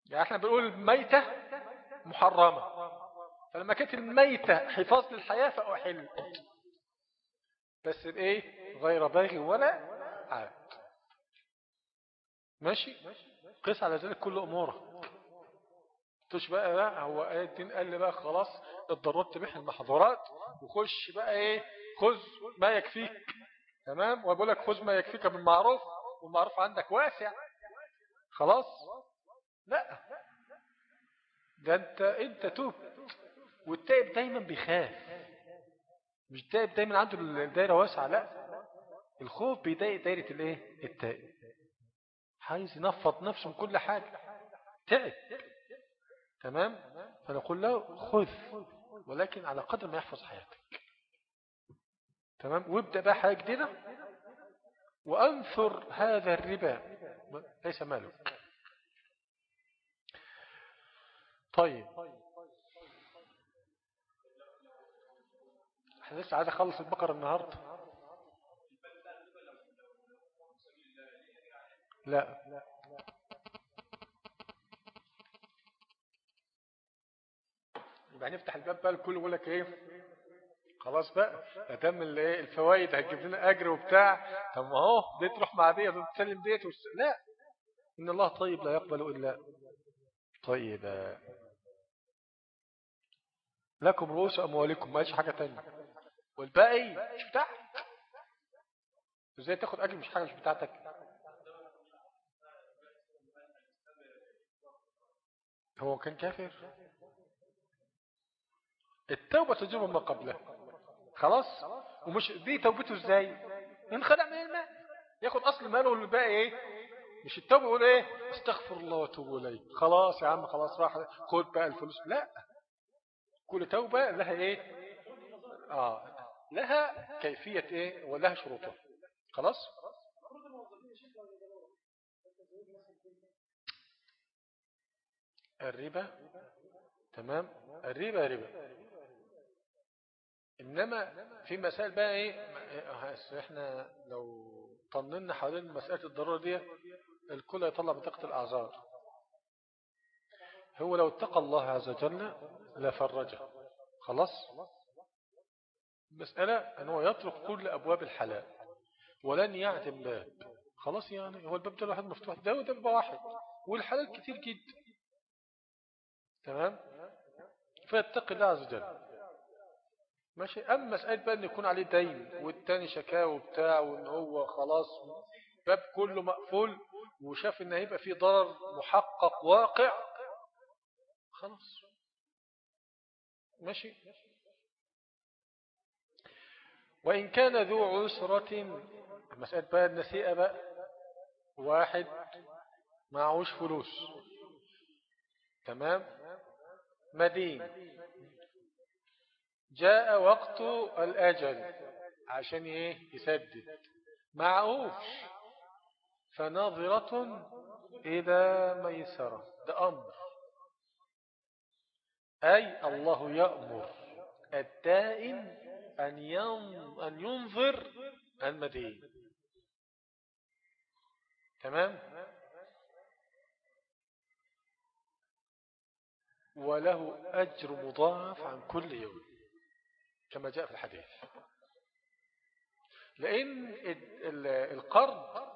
يعني إحنا بنقول الميتة محرمة. فلما كانت الميتة حفاظ للحياة فأحل. بس الإيه؟ غير باغي ولا عاد. ماشي؟ قيس على ذلك كل أمورك. تش بقى بقى هو الدين قال لي بقى خلاص الضرورات تبيح المحظورات وخش بقى إيه؟ خذ ما يكفيك. تمام؟ وبقول لك خذ ما يكفيك بالمعروف والمعروف عندك واسع. خلاص؟ لا. ده أنت أنت توب. والتائب دايما بيخاف. مش التائب دايما عنده الدايرة واسعة لا. الخوف بيضايق دايرة الإيه؟ التائب. عايز ينفض نفسه من كل حاجة. تعب. تمام؟ فنقول له خذ ولكن على قدر ما يحفظ حياتك. تمام؟ وابدأ بقى حاجة جديدة. وأنثر هذا الربا. ليس مالك. طيب. إحنا لسه عايز أخلص البقرة النهاردة. لا. يبقى هنفتح الباب بقى الكل يقول لك إيه؟ خلاص بقى ادام الايه الفوائد هتجيب لنا أجر وبتاع. طب ما هو دي تروح مع دي تسلم ديت وس... لا. إن الله طيب لا يقبل إلا. طيب. لكم رؤوس أموالكم ما حاجة ثانية والباقي مش بتاعك. إزاي تاخد أجر؟ مش حاجة مش بتاعتك. هو كان كافر؟ التوبة تجيب ما قبله خلاص؟ ومش دي توبته إزاي؟ ينخدع من المال ياخد أصل ماله والباقي إيه؟ مش التوبة يقول إيه؟ استغفر الله وأتوب إليه. خلاص يا عم خلاص راح خد بقى الفلوس. لا. كل توبة لها إيه؟ آه. لها كيفية إيه؟ ولها شروطها. خلاص؟ الربا. تمام؟ الربا ربا. إنما في مسائل بقى إيه؟ إحنا لو طننا حوالين مسألة الضرورة دي الكل يطلع بطاقة الأعذار. هو لو اتقى الله عز وجل لفرجه. خلاص؟ مسألة أنه يطرق كل أبواب الحلال. ولن يعتم باب خلاص يعني هو الباب ده الواحد مفتوح. ده وده باب واحد. والحلال كتير جدا. تمام؟ فيتقي الله عز وجل. ماشي. أما مسألة بقى أن يكون عليه دين والتاني شكاوى بتاعه وأن هو خلاص باب كله مقفول وشاف أن هيبقى فيه ضرر محقق واقع خلاص. ماشي. وإن كان ذو عسرة مسألة بقى النسيئة بقى واحد معهوش فلوس. تمام؟ مدين. جاء وقت الأجل. عشان إيه؟ يسدد. معهوش فناظرة إلى ميسرة. ده أمر. أي الله يأمر الدائن أن ينظر المدين. تمام؟ وله أجر مضاعف عن كل يوم. كما جاء في الحديث. لأن القرض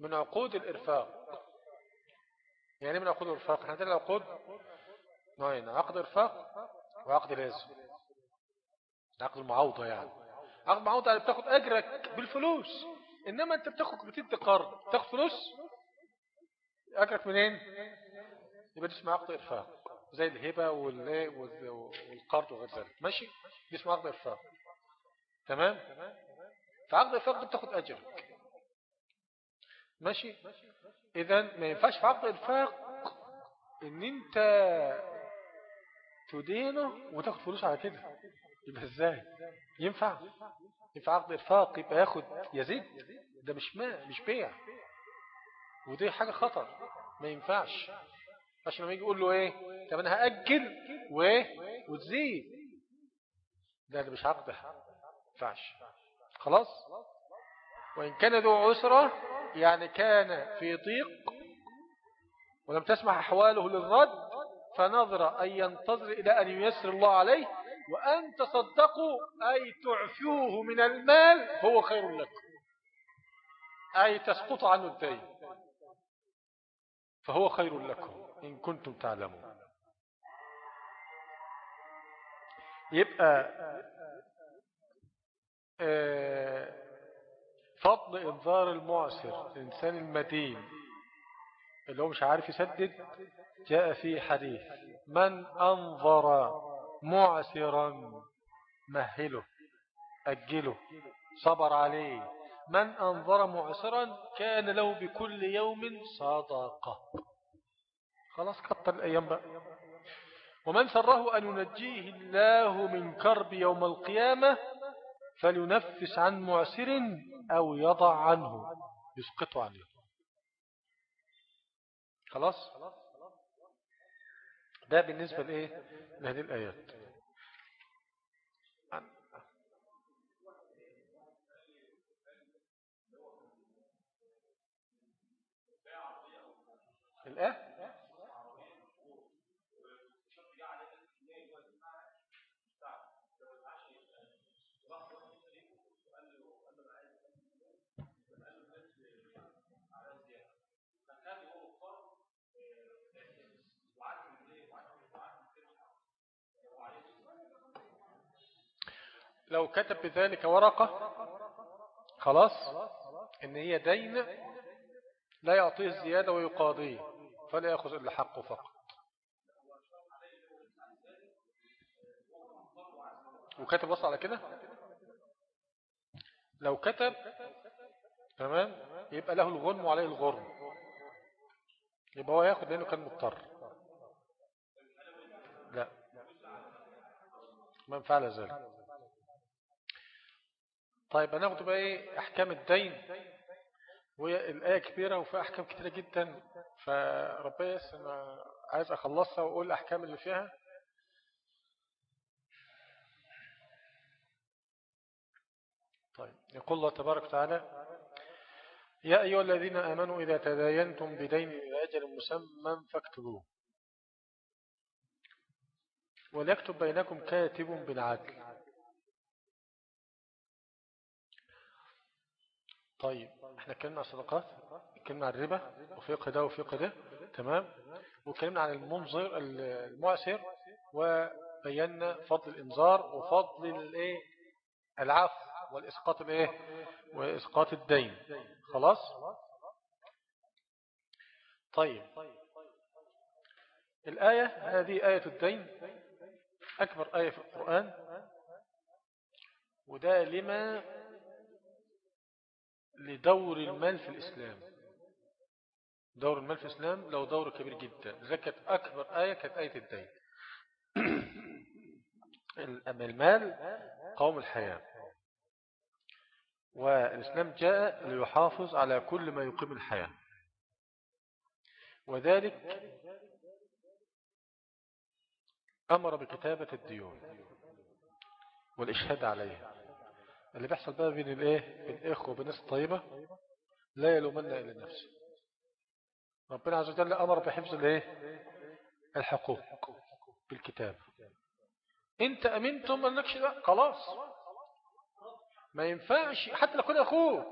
من عقود الإرفاق. يعني من عقود الإرفاق؟ إحنا عندنا العقود نوعين عقد إرفاق وعقد لازم عقد المعوضة يعني. عقد المعوضة يعني بتاخد أجرك بالفلوس. إنما أنت بتاخد بتدي قرض. تاخد فلوس أجرك منين؟ يبقى دي عقد إرفاق. زي الهبة والقرض وغير ذلك. ماشي؟ دي اسمها عقد إرفاق تمام؟ فعقد الإرفاق بتاخد أجرك. ماشي؟ إذا ما ينفعش في عقد الإرفاق إن أنت تدينه وتاخد فلوس على كده. يبقى إزاي؟ ينفع؟ ينفع عقد إرفاق يبقى ياخد يزيد؟ ده مش ما مش بيع. ودي حاجة خطر ما ينفعش. عشان لما يجي يقول له إيه؟ طب أنا هأجل وايه وتزيد. ده ده مش عقد ينفعش. خلاص؟ وإن كان ذو عسرة يعني كان في ضيق ولم تسمح أحواله للرد فنظر أن ينتظر إلى أن ييسر الله عليه وأن تصدقوا أي تعفوه من المال هو خير لكم. أي تسقط عنه الدين فهو خير لكم. إن كنتم تعلمون. يبقى آه، فضل إنذار المعسر الإنسان المدين اللي هو مش عارف يسدد جاء في حديث من أنظر معسرا مهله أجله صبر عليه. من أنظر معسرا كان له بكل يوم صدقة. خلاص كتر الأيام بقى. ومن سره أن ينجيه الله من كرب يوم القيامة فلينفس عن معسر أو يضع عنه. يسقط عنه خلاص؟ ده بالنسبة لإيه؟ لهذه الآيات. الآه لو كتب بذلك ورقة خلاص إن هي دين لا يعطيه الزيادة ويقاضيه فلا يأخذ إلا حقه فقط. وكتب وصل على كده؟ لو كتب تمام يبقى له الغنم وعليه الغرم. يبقى هو ياخد لأنه كان مضطر. لا. من فعل ذلك. طيب هناخد بقى إيه؟ أحكام الدين. وهي الآية كبيرة وفيها أحكام كتيرة جدا. فربنا أنا عايز أخلصها وأقول الأحكام اللي فيها. طيب يقول الله تبارك وتعالى يا أيها الذين آمنوا إذا تداينتم بدين إلى أجل مسمى فاكتبوه. وليكتب بينكم كاتب بالعدل. طيب إحنا اتكلمنا عن الصدقات اتكلمنا عن الربا وفقه ده وفقه ده تمام؟ واتكلمنا عن المنظر المعسر وبينا فضل الإنذار وفضل الإيه؟ العفو والإسقاط الايه وإسقاط الدين. خلاص؟ طيب. الآية هذه آية الدين أكبر آية في القرآن وده لما لدور المال في الإسلام. دور المال في الإسلام له دور كبير جدا. ذكت أكبر آية كانت آية الدين. <clears throat> المال قوم الحياة. والإسلام جاء ليحافظ على كل ما يقيم الحياة. وذلك أمر بكتابة الديون والإشهاد عليها. اللي بيحصل بقى بين الايه؟ الإخوة وبين الطيبة لا يلومن إلا نفسه ربنا عز وجل أمر بحفظ الايه؟ الحقوق بالكتاب. انت امنتم انكش خلاص. ما ينفعش. حتى لو كنت أخوك.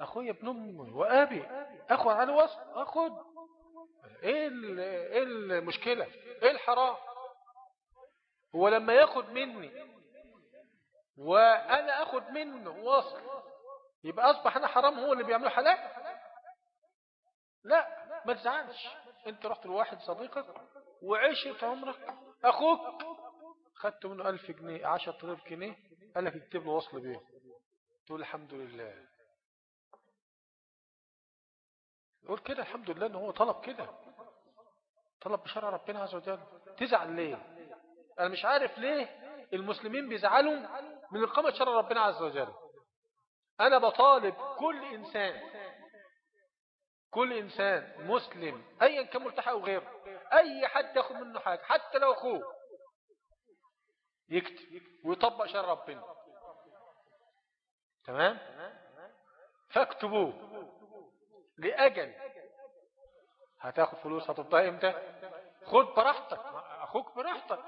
أخويا ابن أمي وأبي. أخو على وسط أخد. إيه إيه المشكلة؟ إيه الحرام؟ هو لما ياخد مني وأنا اخد منه وصل يبقى أصبح أنا حرام هو اللي بيعمله حلال؟ لا ما تزعلش. أنت رحت لواحد صديقك وعشت عمرك. أخوك خدت منه ألف جنيه عشرة آلاف جنيه قال لك اكتب له وصل بيه. تقول الحمد لله. يقول كده الحمد لله إن هو طلب كده. طلب بشرع ربنا عز وجل. تزعل ليه؟ أنا مش عارف ليه المسلمين بيزعلوا من إقامة شرع ربنا عز وجل. أنا بطالب كل إنسان كل إنسان مسلم ايا كان مرتاح أو غيره أي حد ياخد منه حاجة حتى لو أخوه يكتب ويطبق شرع ربنا. تمام؟ فاكتبوه. لأجل هتاخد فلوس هتطبقها إمتى؟ خد براحتك. أخوك براحتك.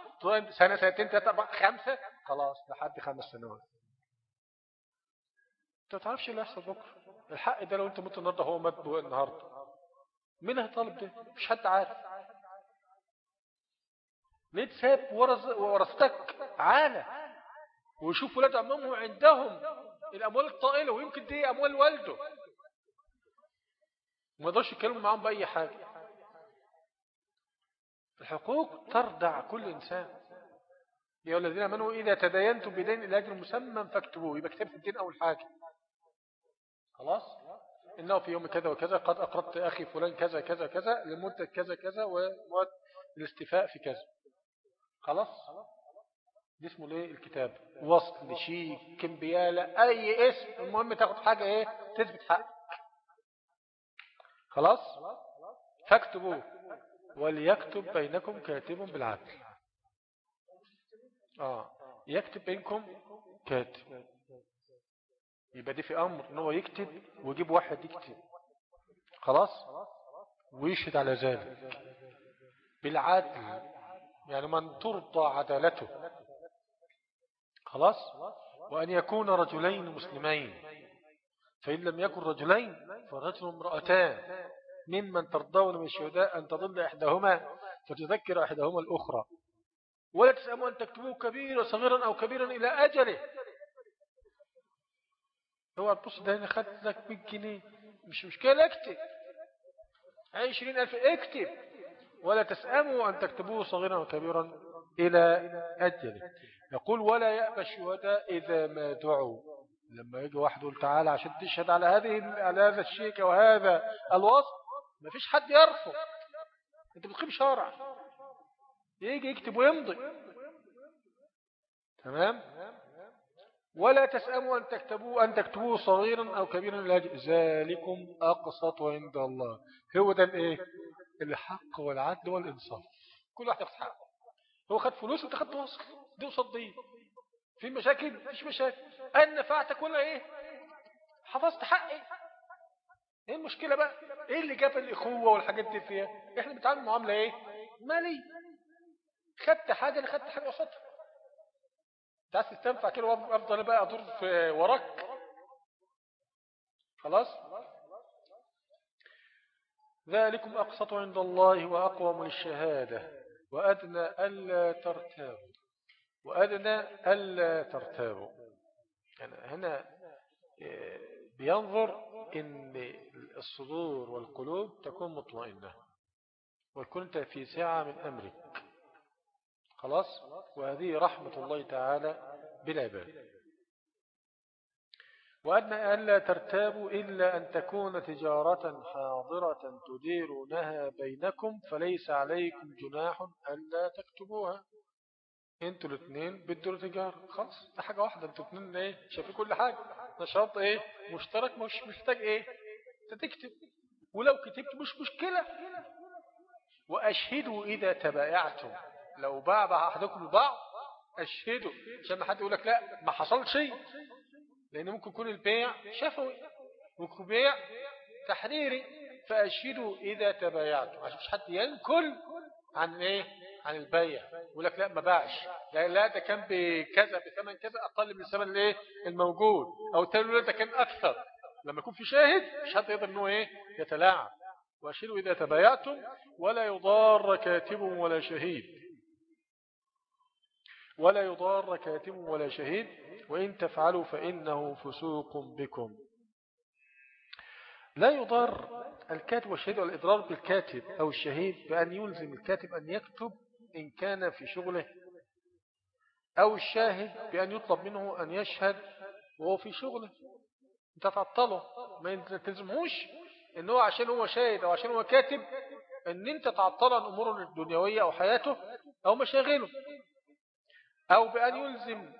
سنة سنتين ثلاثة خمسة خلاص لحد خمس سنوات. انت ما تعرفش اللي هيحصل بكرة. الحق ده لو انت مت النهارده هو مات النهارده. مين هيطالب ده؟ مش حد عارف. ليه تساب ورثتك؟ عالة ويشوف ولاد عمهم عندهم الأموال الطائلة ويمكن دي أموال والده. وما يقدرش يتكلموا معاهم بأي حاجة. الحقوق تردع كل إنسان. يا الذين آمنوا إذا تداينتم بدين إلى أجل مسمى فاكتبوه. يبقى كتبت الدين أول حاجة خلاص؟ إنه في يوم كذا وكذا قد أقرضت أخي فلان كذا كذا كذا لمدة كذا كذا ومدة الاستفاء في كذا. خلاص؟ دي اسمه ليه؟ الكتاب. وصل شيك كمبيالة أي اسم. المهم تاخد حاجة إيه؟ تثبت حق خلاص؟ فاكتبوه. وليكتب بينكم كاتب بالعدل. آه. يكتب بينكم كاتب يبقى دي في أمر إن هو يكتب ويجيب واحد يكتب. خلاص؟ ويشهد على ذلك. بالعدل. يعني من ترضى عدالته. خلاص؟ وأن يكون رجلين مسلمين. فإن لم يكن رجلين فرجل امرأتان. ممن ترضون من الشهداء أن تضل إحداهما. فتذكر إحداهما الأخرى. ولا تسأموا أن تكتبوه كبيرا صغيرا أو كبيرا إلى أجله. هو البص ده أنا خدت لك 100 جنيه. مش مشكلة اكتب. عشرين ألف اكتب. ولا تسأموا أن تكتبوه صغيرا وكبيرا إلى أجله. يقول ولا يأبى الشهداء إذا ما دعوا. لما يجي واحد يقول تعالى عشان تشهد على هذه على هذا الشيك وهذا الوصف ما فيش حد يرفض. أنت بتقيم شرع يجي يكتب ويمضي. تمام؟ ولا تسأموا أن تكتبوه أن تكتبوه صغيرا أو كبيرا ذلكم أقسط عند الله. هو ده الإيه؟ الحق والعدل والإنصاف. كل واحد ياخد حقه. هو خد فلوس وأنت خدت وصل دي قصاد دي. في مشاكل؟ مفيش مشاكل. أنا نفعتك ولا إيه؟ حفظت حقي. إيه المشكلة بقى؟ إيه اللي جاب الإخوة والحاجات دي فيها؟ إحنا بنتعامل معاملة إيه؟ مالي خدت حاجة أنا خدت حاجة قصادها. أنت عايز تستنفع كده وأفضل بقى أدور في وراك. خلاص؟ ذلكم أقسط عند الله وأقوم للشهادة. وأدنى ألا ترتابوا. وأدنى ألا ترتابوا. يعني هنا آه، بينظر إن الصدور والقلوب تكون مطمئنة. وكنت في ساعة من أمرك. خلاص؟ وهذه رحمة الله تعالى بالعباد وأدنى ألا ترتابوا إلا أن تكون تجارة حاضرة تديرونها بينكم فليس عليكم جناح ألا تكتبوها. أنتوا الاثنين بدوا تجارة خلاص ده حاجة واحدة. أنتوا الاثنين إيه؟ شايفين كل حاجة. نشاط إيه؟ مشترك مش محتاج إيه؟ تكتب ولو كتبت مش مشكلة. وأشهدوا إذا تبايعتم. لو باع أحدكم البعض أشهدوا عشان ما حد يقول لك لا ما حصل شيء. لأن ممكن يكون البيع شفوي. ممكن بيع تحريري. فأشهدوا إذا تبايعتم عشان مش حد ينكل عن إيه؟ عن البيع. يقول لك لا ما باعش. لا لا ده كان بكذا بثمن كذا أقل من الثمن الايه الموجود. أو تقول ده كان أكثر. لما يكون في شاهد مش حد يقدر إنه إيه؟ يتلاعب. وأشهدوا إذا تبايعتم ولا يضار كاتب ولا شهيد. ولا يضار كاتب ولا شهيد وإن تفعلوا فإنه فسوق بكم. لا يضار الكاتب والشهيد والإضرار بالكاتب أو الشهيد بأن يلزم الكاتب أن يكتب إن كان في شغله أو الشاهد بأن يطلب منه أن يشهد وهو في شغله. انت تعطله ما تلزمهوش إن هو عشان هو شاهد أو عشان هو كاتب إن أنت تعطل عن أموره الدنيوية أو حياته أو مشاغله. أو بأن يلزم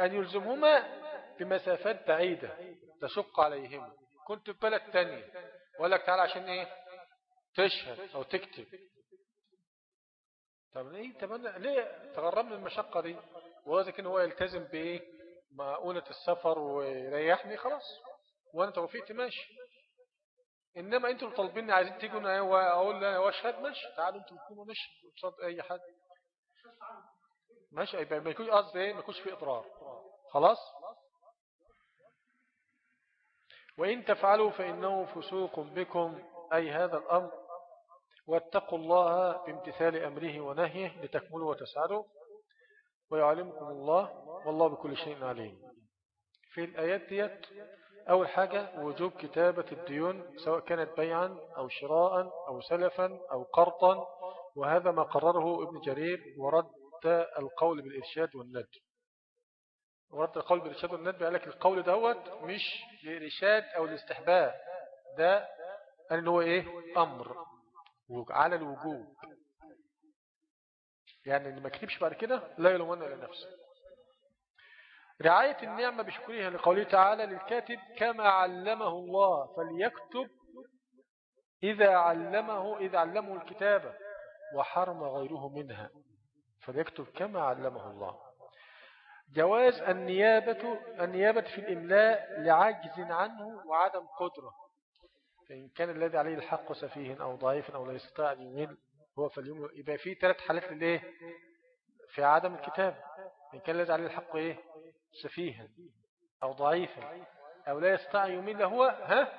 أن يلزمهما بمسافات بعيدة تشق عليهما. كنت في بلد تانية. وقال لك تعالى عشان إيه؟ تشهد أو تكتب. طب ليه؟ طب ليه تغرمنا المشقة دي؟ وهذا كان هو يلتزم بإيه؟ مؤونة السفر ويريحني خلاص. وأنا توفيقت ماشي. إنما أنتوا طالبيني عايزين تيجوا واقول واشهد ماشي. تعالوا أنتوا تكونوا ماشي. قصاد أي حد. ماشي يبقى ما يكونش قصدي إيه؟ ما يكونش في اضرار خلاص؟ وإن تفعلوا فإنه فسوق بكم أي هذا الأمر واتقوا الله بامتثال أمره ونهيه لتكملوا وتسعدوا. ويعلمكم الله والله بكل شيء عليم. في الآيات ديت أول حاجة وجوب كتابة الديون سواء كانت بيعا أو شراء أو سلفا أو قرطا وهذا ما قرره ابن جرير ورد القول بالإرشاد والند. ورد القول بالإرشاد والند قال لك القول دوت مش لإرشاد أو الاستحباب ده قال هو إيه؟ أمر. على الوجوب. يعني اللي ما كتبش بعد كده لا يلومن إلى نفسه. رعاية النعمة بشكرها لقوله تعالى للكاتب كما علمه الله فليكتب إذا علمه إذا علمه الكتابة وحرم غيره منها. فليكتب كما علمه الله. جواز النيابة النيابة في الإملاء لعجز عنه وعدم قدرة. فإن كان الذي عليه الحق سفيه أو ضعيف أو لا يستطيع أن يمل هو فاليوم يبقى فيه ثلاث حالات للإيه؟ في عدم الكتاب إن كان الذي عليه الحق إيه؟ سفيها أو ضعيفا أو لا يستطيع يمل هو ها؟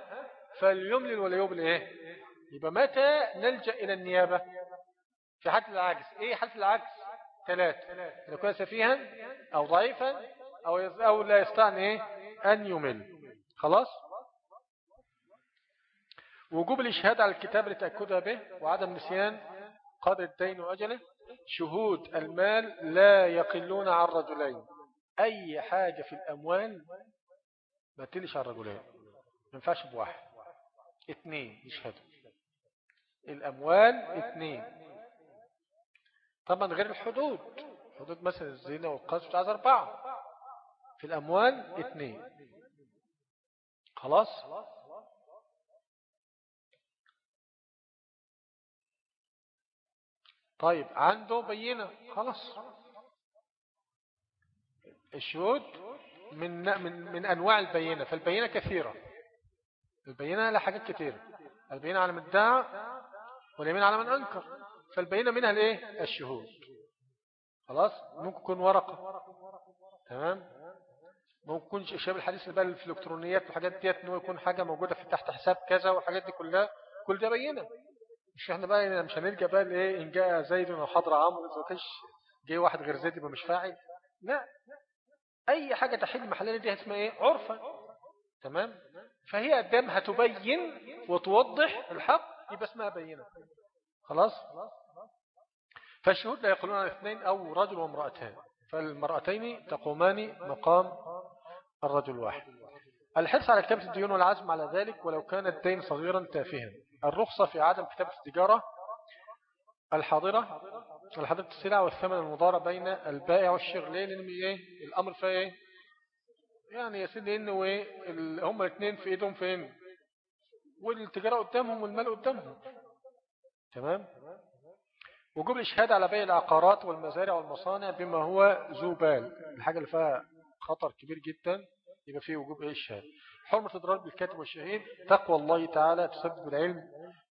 فليملل ولا يبل إيه؟ يبقى متى نلجأ إلى النيابة؟ في حالة العجز. إيه حالة العجز؟ ثلاث إن يكون سفيها أو ضعيفا أو, أو لا يستطيع إيه؟ أن يمل. خلاص؟ وجوب الإشهاد على الكتاب لتأكدها به وعدم نسيان قدر الدين وأجله شهود المال لا يقلون عن رجلين. أي حاجة في الأموال ما تلش على الرجلين ما ينفعش بواحد. اثنين يشهدوا الأموال اثنين طبعا غير الحدود. حدود مثلا الزنا والقذف عايز أربعة. في الأموال اثنين. خلاص؟ طيب عنده بينة. خلاص. الشهود من من من أنواع البينة. فالبينة كثيرة. البينة لها حاجات كثيرة البينة على من ادعى واليمين على من أنكر. فالبينة منها الايه؟ الشهود. خلاص؟ ممكن يكون ورقة. تمام؟ ممكن يكون شباب الحديث اللي بقى في الإلكترونيات والحاجات ديت انه يكون حاجة موجودة في تحت حساب كذا والحاجات دي كلها. كل ده بينة. مش إحنا بقى مش هنرجع بقى لإيه؟ إن جاء زيد وحضر عمرو إذا كانش جاي واحد غير زيد يبقى مش فاعل. لا. أي حاجة تحل محلنا دي اسمها إيه؟ عرفا تمام؟ فهي قدامها تبين وتوضح الحق يبقى اسمها بينة. خلاص؟ فالشهود لا يقولون اثنين أو رجل وامرأتان فالمرأتين تقومان مقام الرجل الواحد الحرص على كتابة الديون والعزم على ذلك ولو كان الدين صغيرا تافها. الرخصة في عدم كتابة التجارة الحاضرة الحاضرة السلع والثمن المضارة بين البائع والشغل. ليه؟ لأن إيه؟ الأمر فيه إيه؟ يعني يا سيدي إنه إيه؟ هم الاثنين في إيدهم فين؟ والتجارة قدامهم والمال قدامهم. تمام؟ وجوب الإشهاد على بيع العقارات والمزارع والمصانع بما هو ذو بال الحاجة اللي فيها خطر كبير جدا يبقى فيه وجوب إشهاد حرمة إضرار بالكاتب والشهيد تقوى الله تعالى تسبب العلم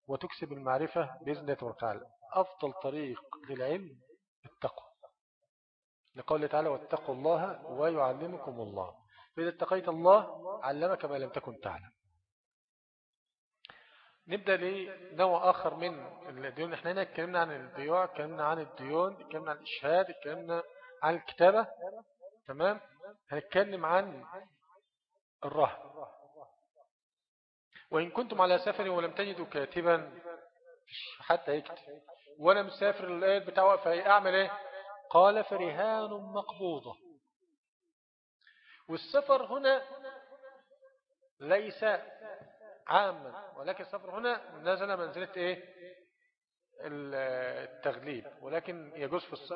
وتكسب المعرفة بإذن الله وتعالى. أفضل طريق للعلم التقوى. لقول تعالى واتقوا الله ويعلمكم الله. فإذا اتقيت الله علمك ما لم تكن تعلم. نبدأ لنوع آخر من الديون. إحنا هنا اتكلمنا عن البيوع اتكلمنا عن الديون اتكلمنا عن الإشهاد اتكلمنا عن الكتابة. تمام؟ هنتكلم عن الرهن. وإن كنتم على سفر ولم تجدوا كاتبا حتى يكتب. وأنا مسافر الآية بتاع وقفة أعمل إيه؟ قال فرهان مقبوضة. والسفر هنا ليس عاما ولكن السفر هنا نزل منزلة إيه؟ التغليب ولكن يجوز في الس...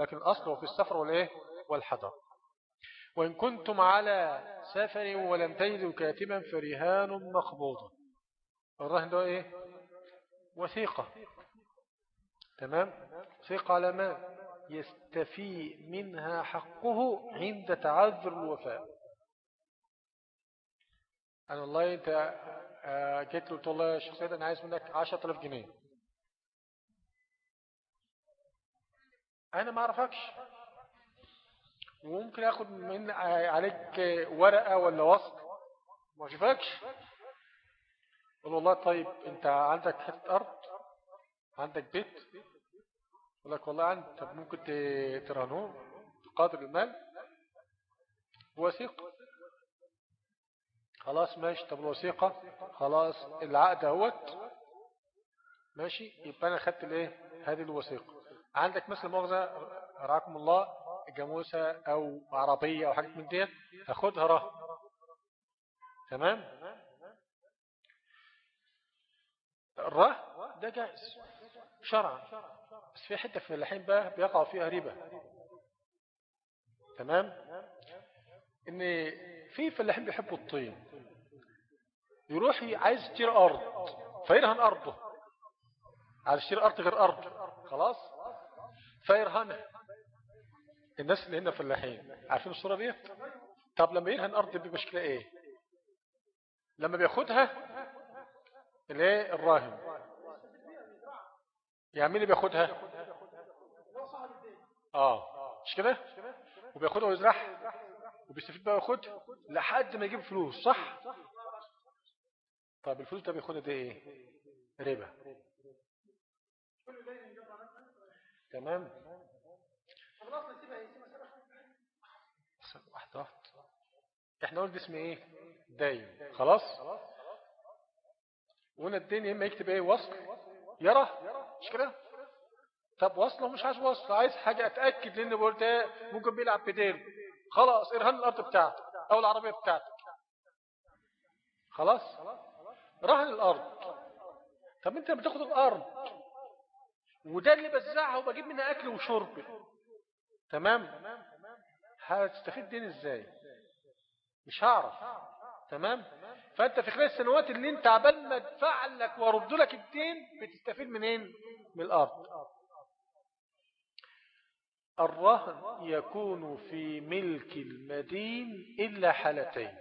لكن الأصل هو في السفر والإيه؟ والحضر. وإن كنتم على سفر ولم تجدوا كاتبا فرهان مقبوضة الرهن ده إيه؟ وثيقة. تمام؟ وثيقة على ما؟ يستفي منها حقه عند تعذر الوفاء. أنا والله أنت جيت له قلت والله يا أنا عايز منك 10000 جنيه. أنا ما أعرفكش. وممكن أخد من عليك ورقة ولا وصل؟ ما أشوفكش. قل والله طيب أنت عندك حتة أرض؟ عندك بيت؟ يقول لك والله عندي. طب ممكن ترهنوه بقدر المال؟ وثيقة. خلاص ماشي. طب الوثيقة؟ خلاص العقد اهوت. ماشي. يبقى أنا خدت الإيه؟ هذه الوثيقة. عندك مثل مؤاخذة؟ رعاكم الله جاموسة أو عربية أو حاجة من ديت؟ هاخدها رهن تمام؟ الرهن ده جائز. شرعا. بس في حتة في الحين بقى بيقع فيها ربا تمام؟ إن في فلاحين بيحبوا الطين. يروح عايز يشتري أرض فيرهن أرضه. عايز يشتري أرض غير أرض. خلاص؟ فيرهنها الناس اللي هنا فلاحين عارفين الصورة دي؟ طب لما يرهن أرض بمشكلة إيه؟ لما بياخدها الايه الراهن. يعني مين اللي بياخدها؟ آه. مش كده؟ وبياخدها ويزرعها. وبيستفيد بقى وياخدها لحد ما يجيب فلوس صح؟ طب الفلوس ده بياخدها دي إيه؟ ربا. تمام. واحدة واحدة. إحنا قلنا اسم إيه؟ داين خلاص؟ وهنا الدين اما يكتب إيه؟ وصل. يرى. مش كده؟ طب وصله مش عايز وصل. عايز حاجة أتأكد لأن بقول ده ممكن بيلعب بديل. خلاص ارهن الأرض بتاعتك أو العربية بتاعتك. خلاص؟ رهن الأرض. طب أنت بتاخد الأرض وده اللي بزعها وبجيب منها أكل وشرب. تمام؟ هتستفيد دين إزاي؟ مش هعرف. تمام؟ فأنت في خلال السنوات اللي أنت عبال ما أدفع لك وأرد لك الدين بتستفيد منين؟ من الأرض. الرهن يكون في ملك المدين إلا حالتين.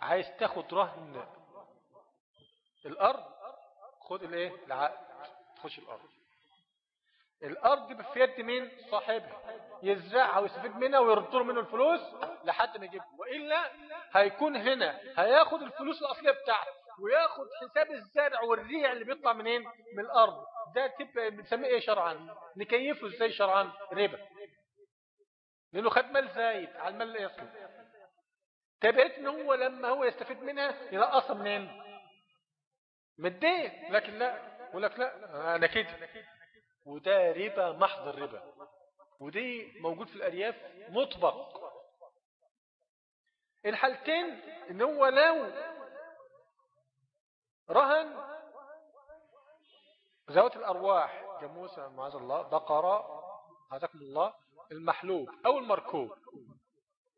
عايز تاخد رهن الأرض خد الإيه؟ العقد تخش الأرض. الأرض في يد مين؟ صاحبها. يزرعها ويستفيد منها ويرد له منه الفلوس لحد ما يجيبها. وإلا هيكون هنا هياخد الفلوس الأصلية بتاعته وياخد حساب الزرع والريع اللي بيطلع منين؟ من الأرض. ده تبقى بنسميه إيه شرعا؟ نكيفه إزاي شرعا؟ ربا. لأنه خد مال زايد على المال الاصلي تبعت ان هو لما هو يستفيد منها ينقصها منين؟ من الدين. لكن لا. يقول لك لا. أنا كده. وده ربا محض الربا. ودي موجود في الأرياف مطبق. الحالتين إن هو لو رهن ذوات الأرواح. جاموسه معاذ الله. بقرة. عزكم الله. المحلوب أو المركوب.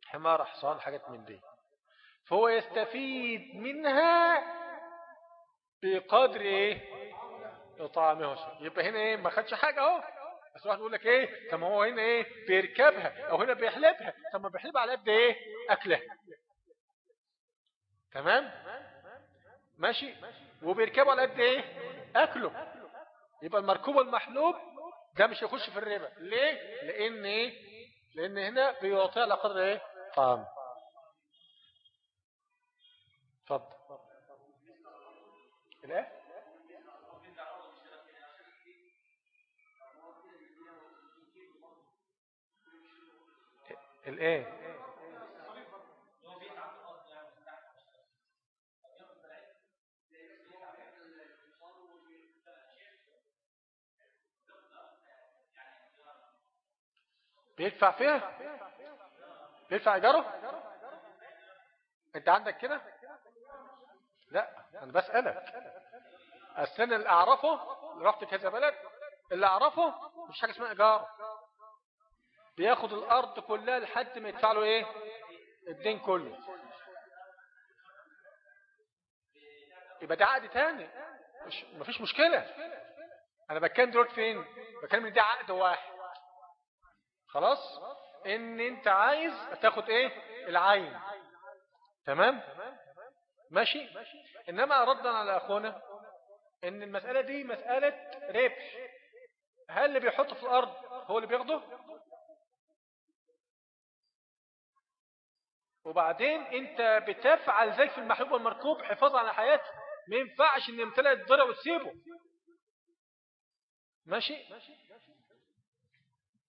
حمار حصان حاجات من دي. فهو يستفيد منها بقدر إيه؟ طعامه يبقى هنا إيه؟ ما خدش حاجة أهو. بس واحد يقول لك إيه؟ طب هو هنا إيه؟ بيركبها. أو هنا بيحلبها. طب ما بيحلبها على قد إيه؟ اكلها تمام؟ ماشي. وبيركبه على قد إيه؟ أكله. يبقى المركوب المحلوب ده مش هيخش في الربا. ليه؟ لأن إيه؟ لأن هنا بيعطي على قدر إيه؟ طعام اتفضل. الايه؟ الايه؟ بيدفع فيها؟ بيدفع ايجاره؟ انت عندك كده؟ لا أنا بسألك السنة اللي أعرفه رحت كذا بلد اللي أعرفه مش حاجة اسمها إيجار. بياخد الأرض كلها لحد ما يدفع له إيه؟ الدين كله. يبقى ده عقد تاني. مش مفيش مشكلة. أنا بتكلم دلوقتي فين؟ بتكلم إن ده عقد واحد. خلاص؟ إن أنت عايز تاخد إيه؟ العين. تمام؟ ماشي؟ إنما ردا على أخونا إن المسألة دي مسألة ربح هل اللي بيحطه في الأرض هو اللي بياخده؟ وبعدين أنت بتفعل زي في المحبوب والمركوب حفاظ على حياته. ما ينفعش إن يمتلئ الضرع وتسيبه. ماشي؟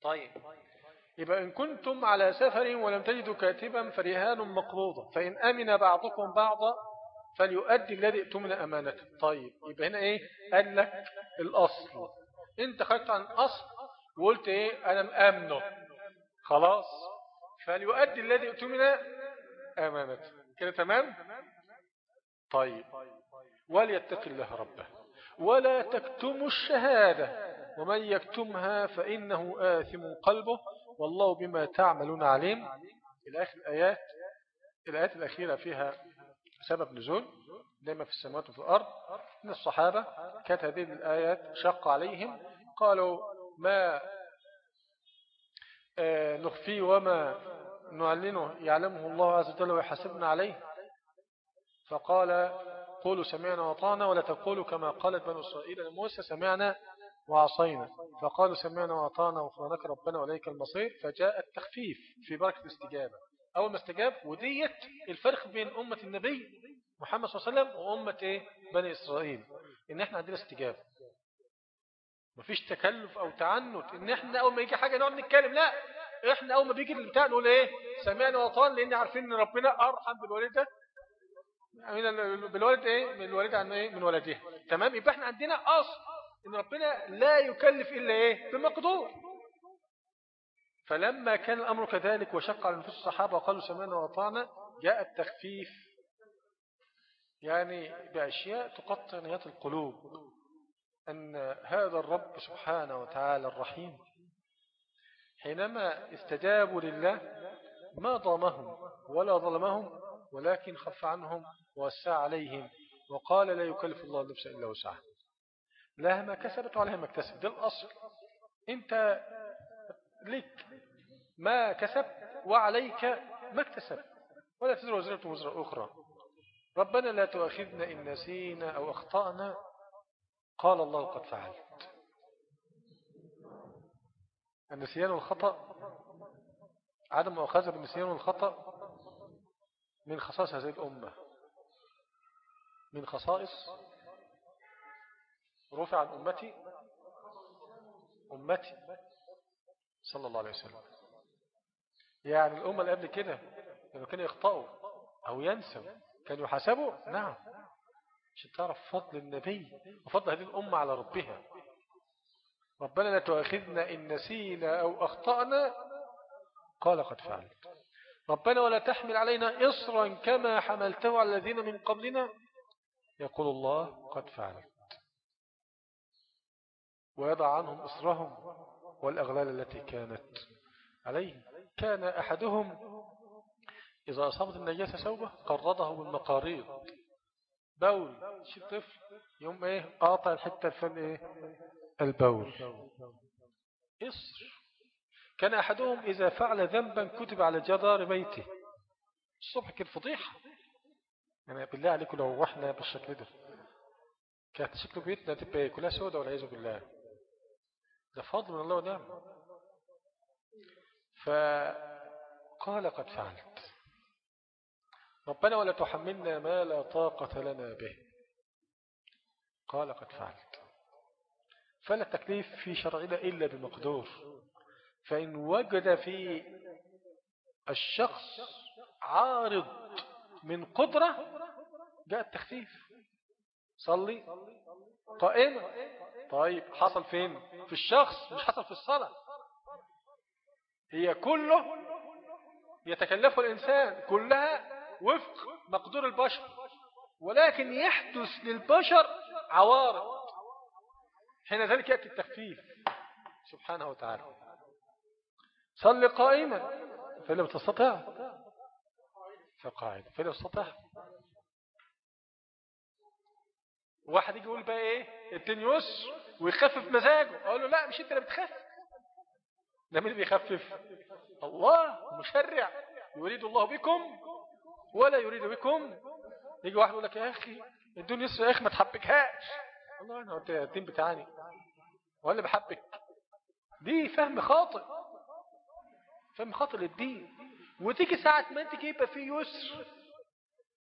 طيب. يبقى إن كنتم على سفر ولم تجدوا كاتبا فرهان مقبوضة. فإن أمن بعضكم بعضا فليؤدي الذي ائتمن أمانته. طيب يبقى هنا إيه؟ قال لك الأصل. أنت خرجت عن الأصل وقلت إيه؟ أنا مأمنه. خلاص. فليؤدي الذي ائتمن أمانته. كده تمام؟ طيب. وليتق الله ربه. ولا تكتموا الشهادة. ومن يكتمها فإنه آثم قلبه. والله بما تعملون عليم. إلى آخر الآيات. الآيات الأخيرة فيها سبب نزول دائما في السماوات وفي الأرض من الصحابة كانت هذه الآيات شق عليهم قالوا ما آه، نخفيه وما نعلنه يعلمه الله عز وجل ويحاسبنا عليه. فقال قولوا سمعنا وطعنا ولا تقولوا كما قالت بنو إسرائيل لموسى سمعنا وعصينا. فقالوا سمعنا وأطعنا وغفرانك ربنا وإليك المصير فجاء التخفيف في بركة الاستجابة. أول ما استجاب وديت الفرق بين أمة النبي محمد صلى الله عليه وسلم وأمة إيه؟ بني إسرائيل. إن إحنا عندنا استجابة. مفيش تكلف أو تعنت. إن إحنا أول ما يجي حاجة نقعد نتكلم لا. إحنا أول ما بيجي البتاع نقول إيه؟ سمعنا وأطعنا لأن عارفين إن ربنا أرحم بالوالدة بالوالد إيه؟ من الوالدة عن إيه؟ من ولدها تمام؟ يبقى إحنا عندنا أصل إن ربنا لا يكلف إلا إيه؟ بمقدور فلما كان الأمر كذلك وشق على نفوس الصحابة وقالوا سمعنا وأطعنا جاء التخفيف. يعني بأشياء تقطع نهاية القلوب أن هذا الرب سبحانه وتعالى الرحيم حينما استجابوا لله ما ضامهم ولا ظلمهم ولكن خف عنهم ووسع عليهم وقال لا يكلف الله نفسا إلا وسعها. لها ما كسبت وعليها ما اكتسبت. ده الأصل. أنت لك ما كسبت وعليك ما اكتسبت. ولا تزر وزرة وزر أخرى. ربنا لا تؤاخذنا إن نسينا أو أخطأنا. قال الله قد فعلت. النسيان والخطأ. عدم مؤاخذة بالنسيان والخطأ من خصائص هذه الأمة. من خصائص رفع عن أمتي. أمتي. صلى الله عليه وسلم. يعني الأمة اللي قبل كده لما كانوا يخطئوا أو ينسوا كانوا يحاسبوا؟ نعم. عشان تعرف فضل النبي وفضل هذه الأمة على ربها. ربنا لا تؤاخذنا إن نسينا أو أخطأنا. قال قد فعلت. ربنا ولا تحمل علينا إصرا كما حملته على الذين من قبلنا. يقول الله قد فعلت. ويضع عنهم إصرهم. والأغلال التي كانت عليهم كان أحدهم إذا أصابت النجاسة سوبة قرضه بالمقاريض بول شي طفل يوم إيه قاطع الحتة الفن إيه البول. إصر. كان أحدهم إذا فعل ذنبا كتب على جدار بيته. الصبح كده فضيحة. يعني بالله عليكم لو رحنا بالشكل ده. كانت شكل بيتنا تبقى كلها سودة والعياذ بالله. ده فضل من الله ونعمه فقال قد فعلت. ربنا ولا تحملنا ما لا طاقة لنا به. قال قد فعلت. فلا تكليف في شرعنا إلا بمقدور. فإن وجد في الشخص عارض من قدرة جاء التخفيف صلي. قائمة. طيب حصل فين؟ في الشخص مش حصل في الصلاة. هي كله يتكلفه الإنسان كلها وفق مقدور البشر. ولكن يحدث للبشر عوارض. حين ذلك يأتي التخفيف. سبحانه وتعالى. صل قائما. فإن لم تستطع فقاعد فإن لم تستطع واحد يجي يقول بقى إيه؟ التنيوس ويخفف مزاجه. أقول له لا مش أنت اللي بتخفف. ده مين اللي بيخفف؟ الله مشرع. يريد الله بكم ولا يريد بكم. يجي واحد يقول لك يا أخي الدنيا يسرى يا أخي ما تحبكهاش. والله أنا قلت الدين بتاعي ولا بحبك. دي فهم خاطئ. فهم خاطئ للدين. وتيجي ساعة ما أنت يبقى فيه يسر.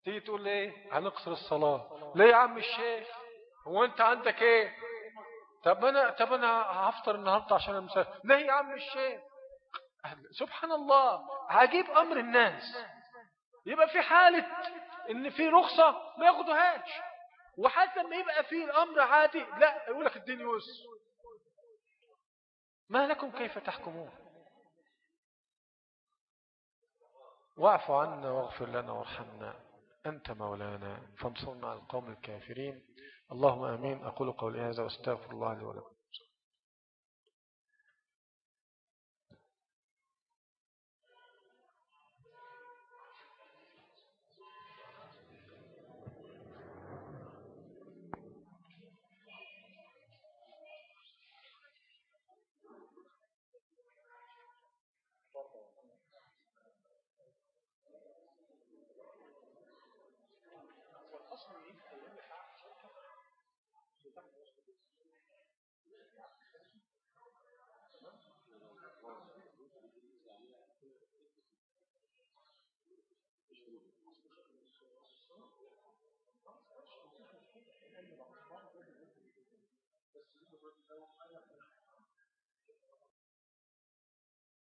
تيجي تقول إيه؟ هنقصر الصلاة. ليه يا عم الشيخ؟ هو أنت عندك إيه؟ طب أنا طب أنا هفطر النهارده عشان المسافر ليه يا عم الشيخ؟ سبحان الله عجيب أمر الناس. يبقى في حالة إن في رخصة ما ياخدوهاش. وحتى لما يبقى في الأمر عادي لا يقول لك الدين يسر ما لكم كيف تحكمون؟ واعف عنا واغفر لنا وارحمنا. أنت مولانا فانصرنا على القوم الكافرين. اللهم أمين. أقول قولي هذا وأستغفر الله لي ولكم. Iyo ngingo 商量